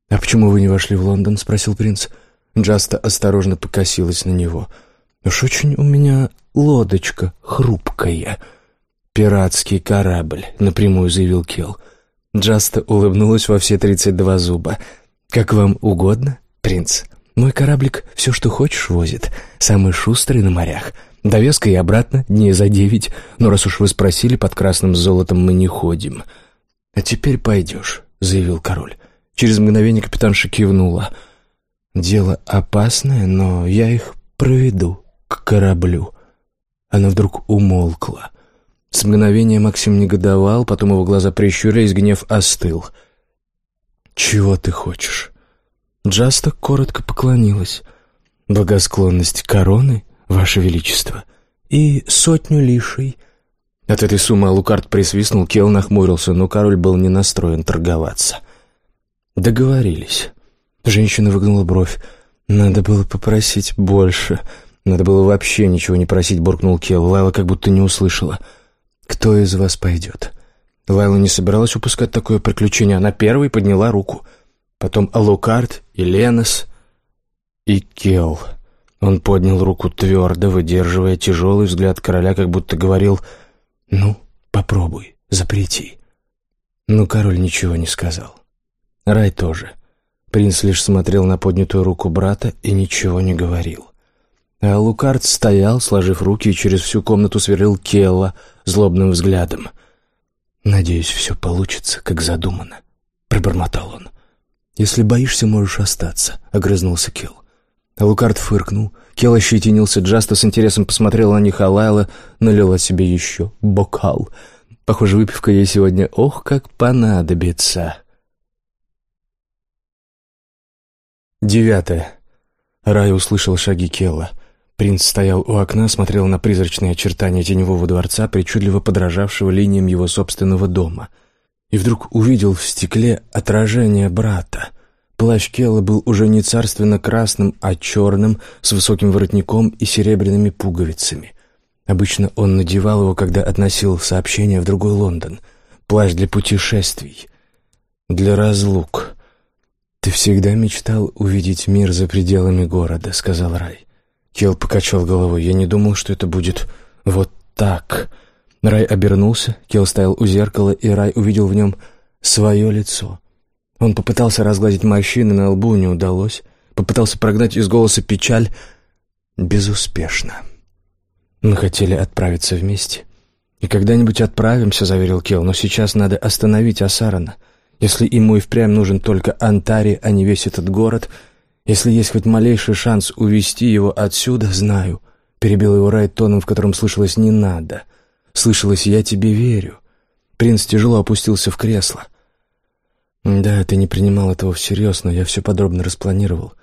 «А почему вы не вошли в Лондон?» — спросил принц. Джаста осторожно покосилась на него. «Уж очень у меня лодочка хрупкая». «Пиратский корабль», — напрямую заявил Келл. Джаста улыбнулась во все тридцать два зуба. «Как вам угодно, принц?» Мой кораблик все, что хочешь, возит. Самый шустрый на морях. Довеска и обратно, дней за девять. Но раз уж вы спросили, под красным золотом мы не ходим. А теперь пойдешь, — заявил король. Через мгновение капитанша кивнула. Дело опасное, но я их проведу к кораблю. Она вдруг умолкла. С мгновения Максим негодовал, потом его глаза прищурились, гнев остыл. «Чего ты хочешь?» Джаста коротко поклонилась. «Благосклонность короны, Ваше Величество, и сотню лишей». От этой суммы Алукард присвистнул, Кел нахмурился, но король был не настроен торговаться. Договорились. Женщина выгнула бровь. «Надо было попросить больше. Надо было вообще ничего не просить», — буркнул Кел. Лайла как будто не услышала. «Кто из вас пойдет?» Лайла не собиралась упускать такое приключение. Она первой подняла руку. Потом Алукард и Ленос и Кел. Он поднял руку твердо, выдерживая тяжелый взгляд короля, как будто говорил «Ну, попробуй, запрети». Но король ничего не сказал. Рай тоже. Принц лишь смотрел на поднятую руку брата и ничего не говорил. А Лукард стоял, сложив руки, и через всю комнату сверлил Келла злобным взглядом. «Надеюсь, все получится, как задумано», — пробормотал он. «Если боишься, можешь остаться», — огрызнулся Келл. Лукард фыркнул. Келл ощетинился, Джаста с интересом посмотрела на них, а Лайла налила себе еще бокал. Похоже, выпивка ей сегодня ох, как понадобится. Девятое. Рай услышал шаги Келла. Принц стоял у окна, смотрел на призрачные очертания теневого дворца, причудливо подражавшего линиям его собственного дома. И вдруг увидел в стекле отражение брата. Плащ Келла был уже не царственно-красным, а черным, с высоким воротником и серебряными пуговицами. Обычно он надевал его, когда относил сообщение в другой Лондон. Плащ для путешествий, для разлук. «Ты всегда мечтал увидеть мир за пределами города», — сказал Рай. Кел покачал головой. «Я не думал, что это будет вот так». Рай обернулся, Кел стоял у зеркала, и Рай увидел в нем свое лицо. Он попытался разгладить морщины на лбу, не удалось. Попытался прогнать из голоса печаль. Безуспешно. Мы хотели отправиться вместе. «И когда-нибудь отправимся», — заверил Кел, «но сейчас надо остановить Асарана. Если ему и впрямь нужен только Антари, а не весь этот город, если есть хоть малейший шанс увести его отсюда, знаю. Перебил его Райт тоном, в котором слышалось «не надо». Слышалось «я тебе верю». Принц тяжело опустился в кресло. «Да, ты не принимал этого всерьез, но я все подробно распланировал.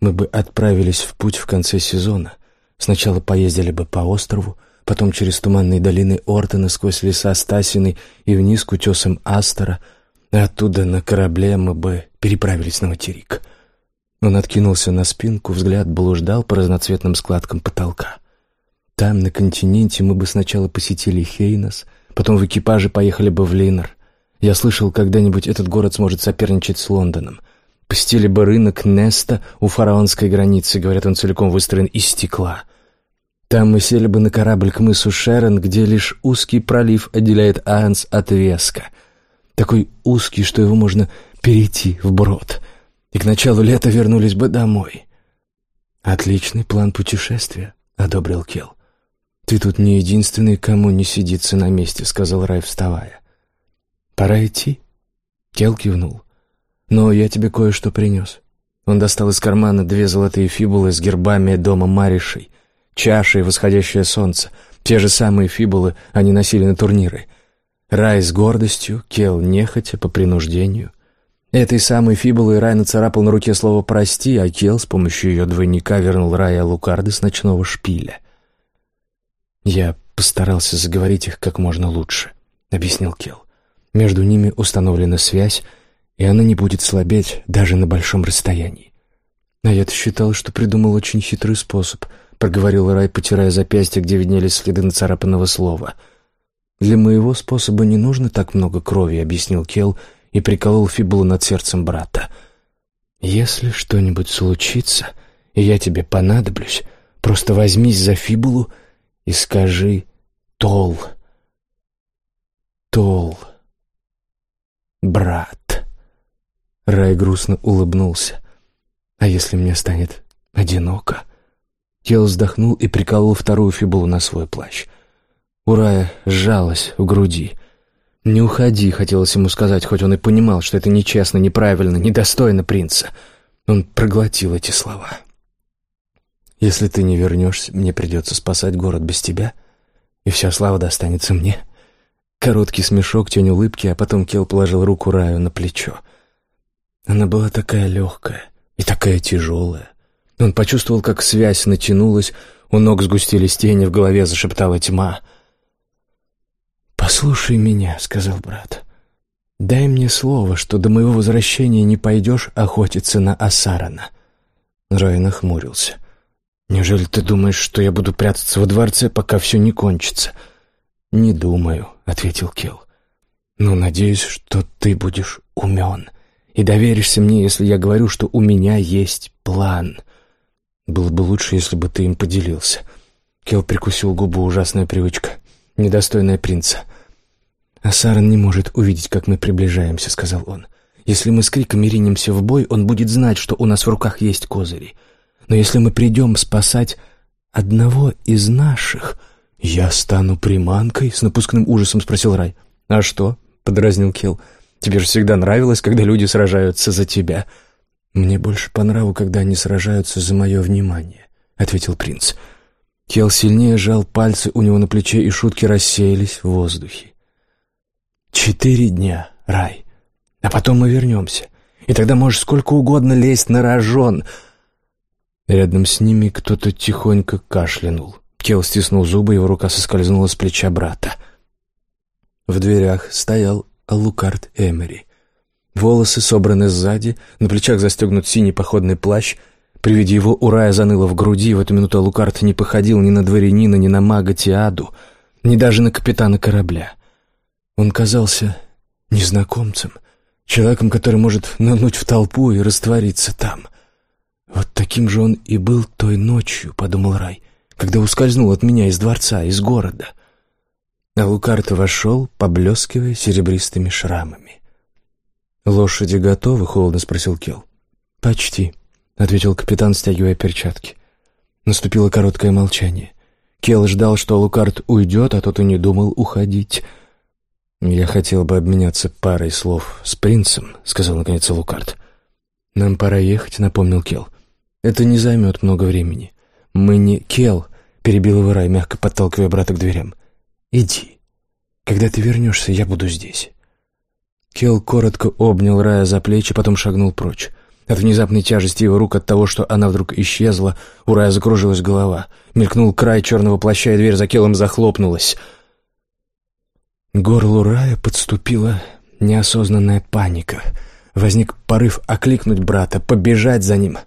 Мы бы отправились в путь в конце сезона. Сначала поездили бы по острову, потом через туманные долины Ортона, сквозь леса Стасины и вниз к утесам Астора — оттуда на корабле мы бы переправились на материк. Он откинулся на спинку, взгляд блуждал по разноцветным складкам потолка. Там, на континенте, мы бы сначала посетили Хейнос, потом в экипаже поехали бы в Линнер. Я слышал, когда-нибудь этот город сможет соперничать с Лондоном. Посетили бы рынок Неста у фараонской границы, говорят, он целиком выстроен из стекла. Там мы сели бы на корабль к мысу Шерон, где лишь узкий пролив отделяет Аанс от Веска — такой узкий, что его можно перейти вброд, и к началу лета вернулись бы домой. «Отличный план путешествия», — одобрил Кел. «Ты тут не единственный, кому не сидится на месте», — сказал Рай, вставая. «Пора идти?» Кел кивнул. «Но я тебе кое-что принес». Он достал из кармана две золотые фибулы с гербами дома Маришей, чашей восходящее солнце. Те же самые фибулы они носили на турниры. Рай с гордостью, Кел нехотя, по принуждению. Этой самой фибулой Рай нацарапал на руке слово «прости», а Кел с помощью ее двойника вернул Рая Лукарды с ночного шпиля. «Я постарался заговорить их как можно лучше», — объяснил Кел. «Между ними установлена связь, и она не будет слабеть даже на большом расстоянии». «А я-то считал, что придумал очень хитрый способ», — проговорил Рай, потирая запястье, где виднелись следы нацарапанного слова — «Для моего способа не нужно так много крови», — объяснил Кел и приколол фибулу над сердцем брата. «Если что-нибудь случится, и я тебе понадоблюсь, просто возьмись за фибулу и скажи «Тол». «Тол». «Брат». Рай грустно улыбнулся. «А если мне станет одиноко?» Кел вздохнул и приколол вторую фибулу на свой плащ — у Рая сжалось в груди. «Не уходи», — хотелось ему сказать, хоть он и понимал, что это нечестно, неправильно, недостойно принца. Он проглотил эти слова. «Если ты не вернешься, мне придется спасать город без тебя. и вся слава достанется мне. Короткий смешок, тень улыбки, а потом Кел положил руку Раю на плечо. Она была такая легкая и такая тяжелая. Он почувствовал, как связь натянулась, у ног сгустились тени, в голове зашептала тьма. «Послушай меня», — сказал брат. «Дай мне слово, что до моего возвращения не пойдешь охотиться на Асарана». Рай нахмурился. «Неужели ты думаешь, что я буду прятаться во дворце, пока все не кончится?» «Не думаю», — ответил Кел. «Но надеюсь, что ты будешь умен и доверишься мне, если я говорю, что у меня есть план. Было бы лучше, если бы ты им поделился». Кел прикусил губу, ужасная привычка, недостойная принца. «А Саран не может увидеть, как мы приближаемся», — сказал он. «Если мы с криками ринемся в бой, он будет знать, что у нас в руках есть козыри. Но если мы придем спасать одного из наших...» «Я стану приманкой?» — с напускным ужасом спросил Рай. «А что?» — подразнил Килл. «Тебе же всегда нравилось, когда люди сражаются за тебя». «Мне больше по нраву, когда они сражаются за мое внимание», — ответил принц. Кел сильнее сжал пальцы у него на плече, и шутки рассеялись в воздухе. Четыре дня, рай. А потом мы вернемся. И тогда можешь сколько угодно лезть на рожон. Рядом с ними кто-то тихонько кашлянул. Кел стиснул зубы, его рука соскользнула с плеча брата. В дверях стоял Алукард Эмери. Волосы собраны сзади, на плечах застегнут синий походный плащ. При виде его урая заныло в груди, в эту минуту Алукард не походил ни на дворянина, ни на мага Тиаду, ни даже на капитана корабля. Он казался незнакомцем, человеком, который может нырнуть в толпу и раствориться там. «Вот таким же он и был той ночью», — подумал Рай, когда ускользнул от меня из дворца, из города. А Лукарта вошел, поблескивая серебристыми шрамами. «Лошади готовы?» — холодно спросил Кел. «Почти», — ответил капитан, стягивая перчатки. Наступило короткое молчание. Кел ждал, что Лукард уйдет, а тот и не думал уходить — «Я хотел бы обменяться парой слов с принцем», — сказал наконец Лукард. «Нам пора ехать», — напомнил Кел. «Это не займет много времени. Мы не...» «Кел», — перебил его Рай, мягко подталкивая брата к дверям. «Иди. Когда ты вернешься, я буду здесь». Кел коротко обнял Рая за плечи, потом шагнул прочь. От внезапной тяжести его рук, от того, что она вдруг исчезла, у Рая закружилась голова. Мелькнул край черного плаща, и дверь за Келом захлопнулась — горлу Рая подступила неосознанная паника. Возник порыв окликнуть брата, побежать за ним.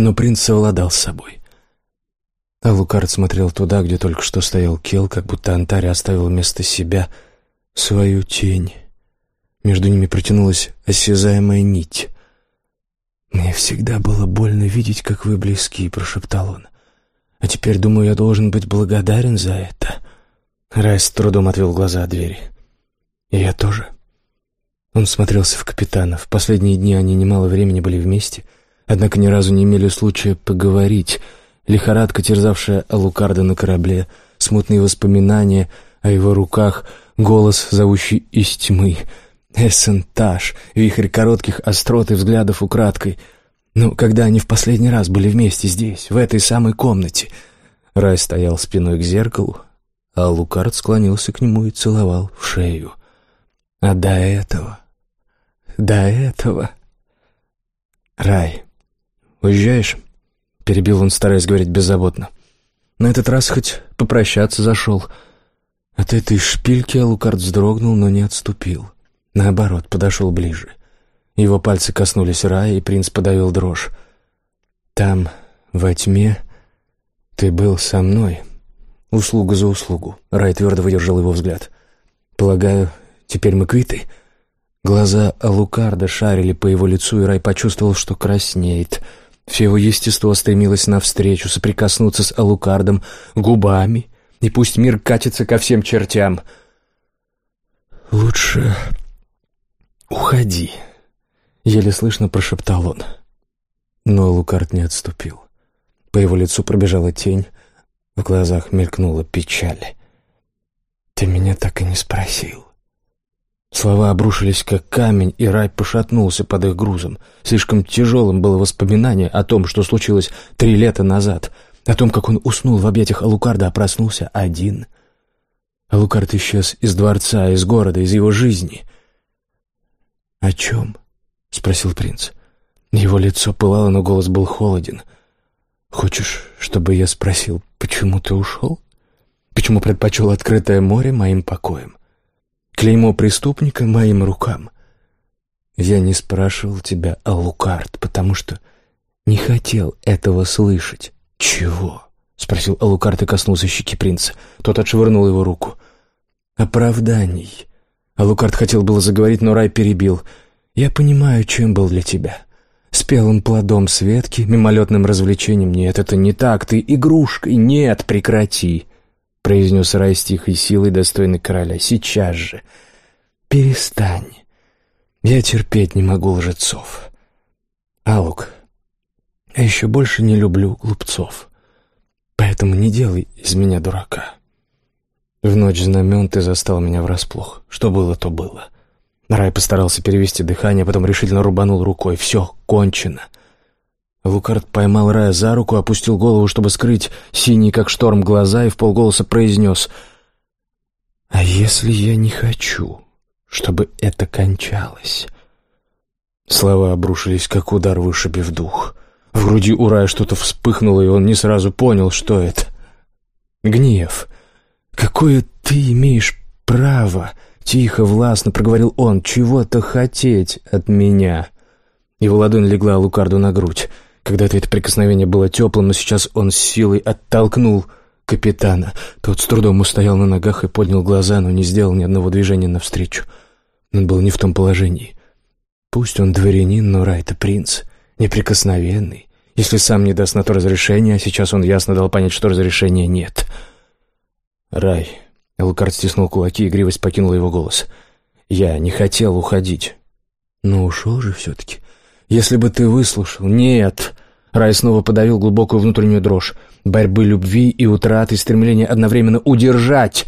Но принц совладал с собой. А Лукард смотрел туда, где только что стоял Кел, как будто Антари оставил вместо себя свою тень. Между ними протянулась осязаемая нить. «Мне всегда было больно видеть, как вы близки», — прошептал он. «А теперь, думаю, я должен быть благодарен за это». Райс с трудом отвел глаза от двери. И я тоже. Он смотрелся в капитана. В последние дни они немало времени были вместе, однако ни разу не имели случая поговорить. Лихорадка, терзавшая Алукарда на корабле, смутные воспоминания о его руках, голос, зовущий из тьмы, эссентаж, вихрь коротких острот и взглядов украдкой. Ну, когда они в последний раз были вместе здесь, в этой самой комнате? Рай стоял спиной к зеркалу, а Лукард склонился к нему и целовал в шею. А до этого... До этого... «Рай, уезжаешь?» — перебил он, стараясь говорить беззаботно. «На этот раз хоть попрощаться зашел». От этой шпильки Алукард вздрогнул, но не отступил. Наоборот, подошел ближе. Его пальцы коснулись рая, и принц подавил дрожь. «Там, во тьме, ты был со мной», Услуга за услугу. Рай твердо выдержал его взгляд. Полагаю, теперь мы квиты? Глаза Алукарда шарили по его лицу, и Рай почувствовал, что краснеет. Все его естество стремилось навстречу, соприкоснуться с Алукардом губами, и пусть мир катится ко всем чертям. «Лучше уходи», — еле слышно прошептал он. Но Алукард не отступил. По его лицу пробежала тень, в глазах мелькнула печаль. «Ты меня так и не спросил». Слова обрушились как камень, и рай пошатнулся под их грузом. Слишком тяжелым было воспоминание о том, что случилось три лета назад. О том, как он уснул в объятиях Алукарда, а проснулся один. Алукард исчез из дворца, из города, из его жизни. «О чем?» — спросил принц. Его лицо пылало, но голос был холоден. «Хочешь, чтобы я спросил, почему ты ушел? Почему предпочел открытое море моим покоем? Клеймо преступника моим рукам?» «Я не спрашивал тебя о Лукард, потому что не хотел этого слышать». «Чего?» — спросил Алукард и коснулся щеки принца. Тот отшвырнул его руку. «Оправданий». Алукард хотел было заговорить, но Рай перебил — я понимаю, чем был для тебя. Спелым плодом Светки, мимолетным развлечением. Нет, это не так, ты игрушкой. Нет, прекрати!» Произнес Рай с тихой силой, достойный короля. «Сейчас же! Перестань! Я терпеть не могу лжецов. Алук, я еще больше не люблю глупцов. Поэтому не делай из меня дурака. В ночь знамен ты застал меня врасплох. Что было, то было. — Рай постарался перевести дыхание, потом решительно рубанул рукой. «Все, кончено». Лукард поймал Рая за руку, опустил голову, чтобы скрыть синий, как шторм, глаза, и в полголоса произнес «А если я не хочу, чтобы это кончалось?» Слова обрушились, как удар, вышибив дух. В груди у Рая что-то вспыхнуло, и он не сразу понял, что это. «Гнев. Какое ты имеешь право?» Тихо, властно проговорил он, чего-то хотеть от меня. Его ладонь легла Лукарду на грудь. Когда-то это прикосновение было теплым, но сейчас он с силой оттолкнул капитана. Тот с трудом устоял на ногах и поднял глаза, но не сделал ни одного движения навстречу. Он был не в том положении. Пусть он дворянин, но Райта принц, неприкосновенный. Если сам не даст на то разрешения, а сейчас он ясно дал понять, что разрешения нет. «Рай», Элукард стиснул кулаки, игривость покинула его голос. «Я не хотел уходить». «Но ушел же все-таки. Если бы ты выслушал...» «Нет!» Рай снова подавил глубокую внутреннюю дрожь. Борьбы любви и утраты, стремление одновременно удержать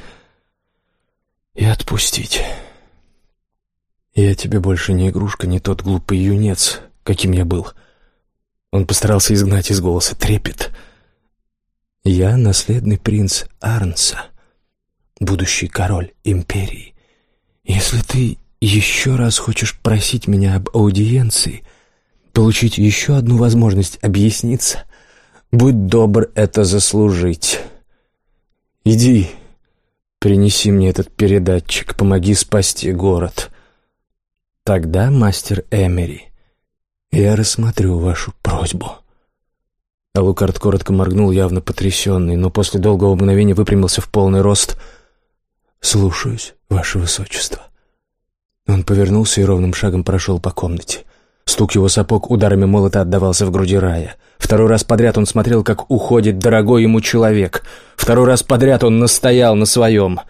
и отпустить. «Я тебе больше не игрушка, не тот глупый юнец, каким я был». Он постарался изгнать из голоса трепет. «Я наследный принц Арнса» будущий король империи, если ты еще раз хочешь просить меня об аудиенции, получить еще одну возможность объясниться, будь добр это заслужить. Иди, принеси мне этот передатчик, помоги спасти город. Тогда, мастер Эмери, я рассмотрю вашу просьбу». Алукард коротко моргнул, явно потрясенный, но после долгого мгновения выпрямился в полный рост — «Слушаюсь, ваше высочество». Он повернулся и ровным шагом прошел по комнате. Стук его сапог ударами молота отдавался в груди рая. Второй раз подряд он смотрел, как уходит дорогой ему человек. Второй раз подряд он настоял на своем.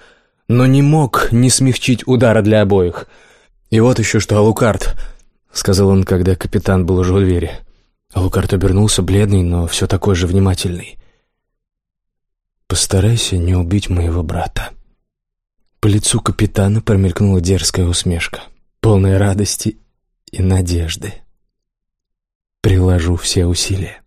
Но не мог не смягчить удара для обоих. «И вот еще что, Алукард», — сказал он, когда капитан был уже у двери. Алукард обернулся, бледный, но все такой же внимательный. «Постарайся не убить моего брата». По лицу капитана промелькнула дерзкая усмешка, полная радости и надежды. Приложу все усилия.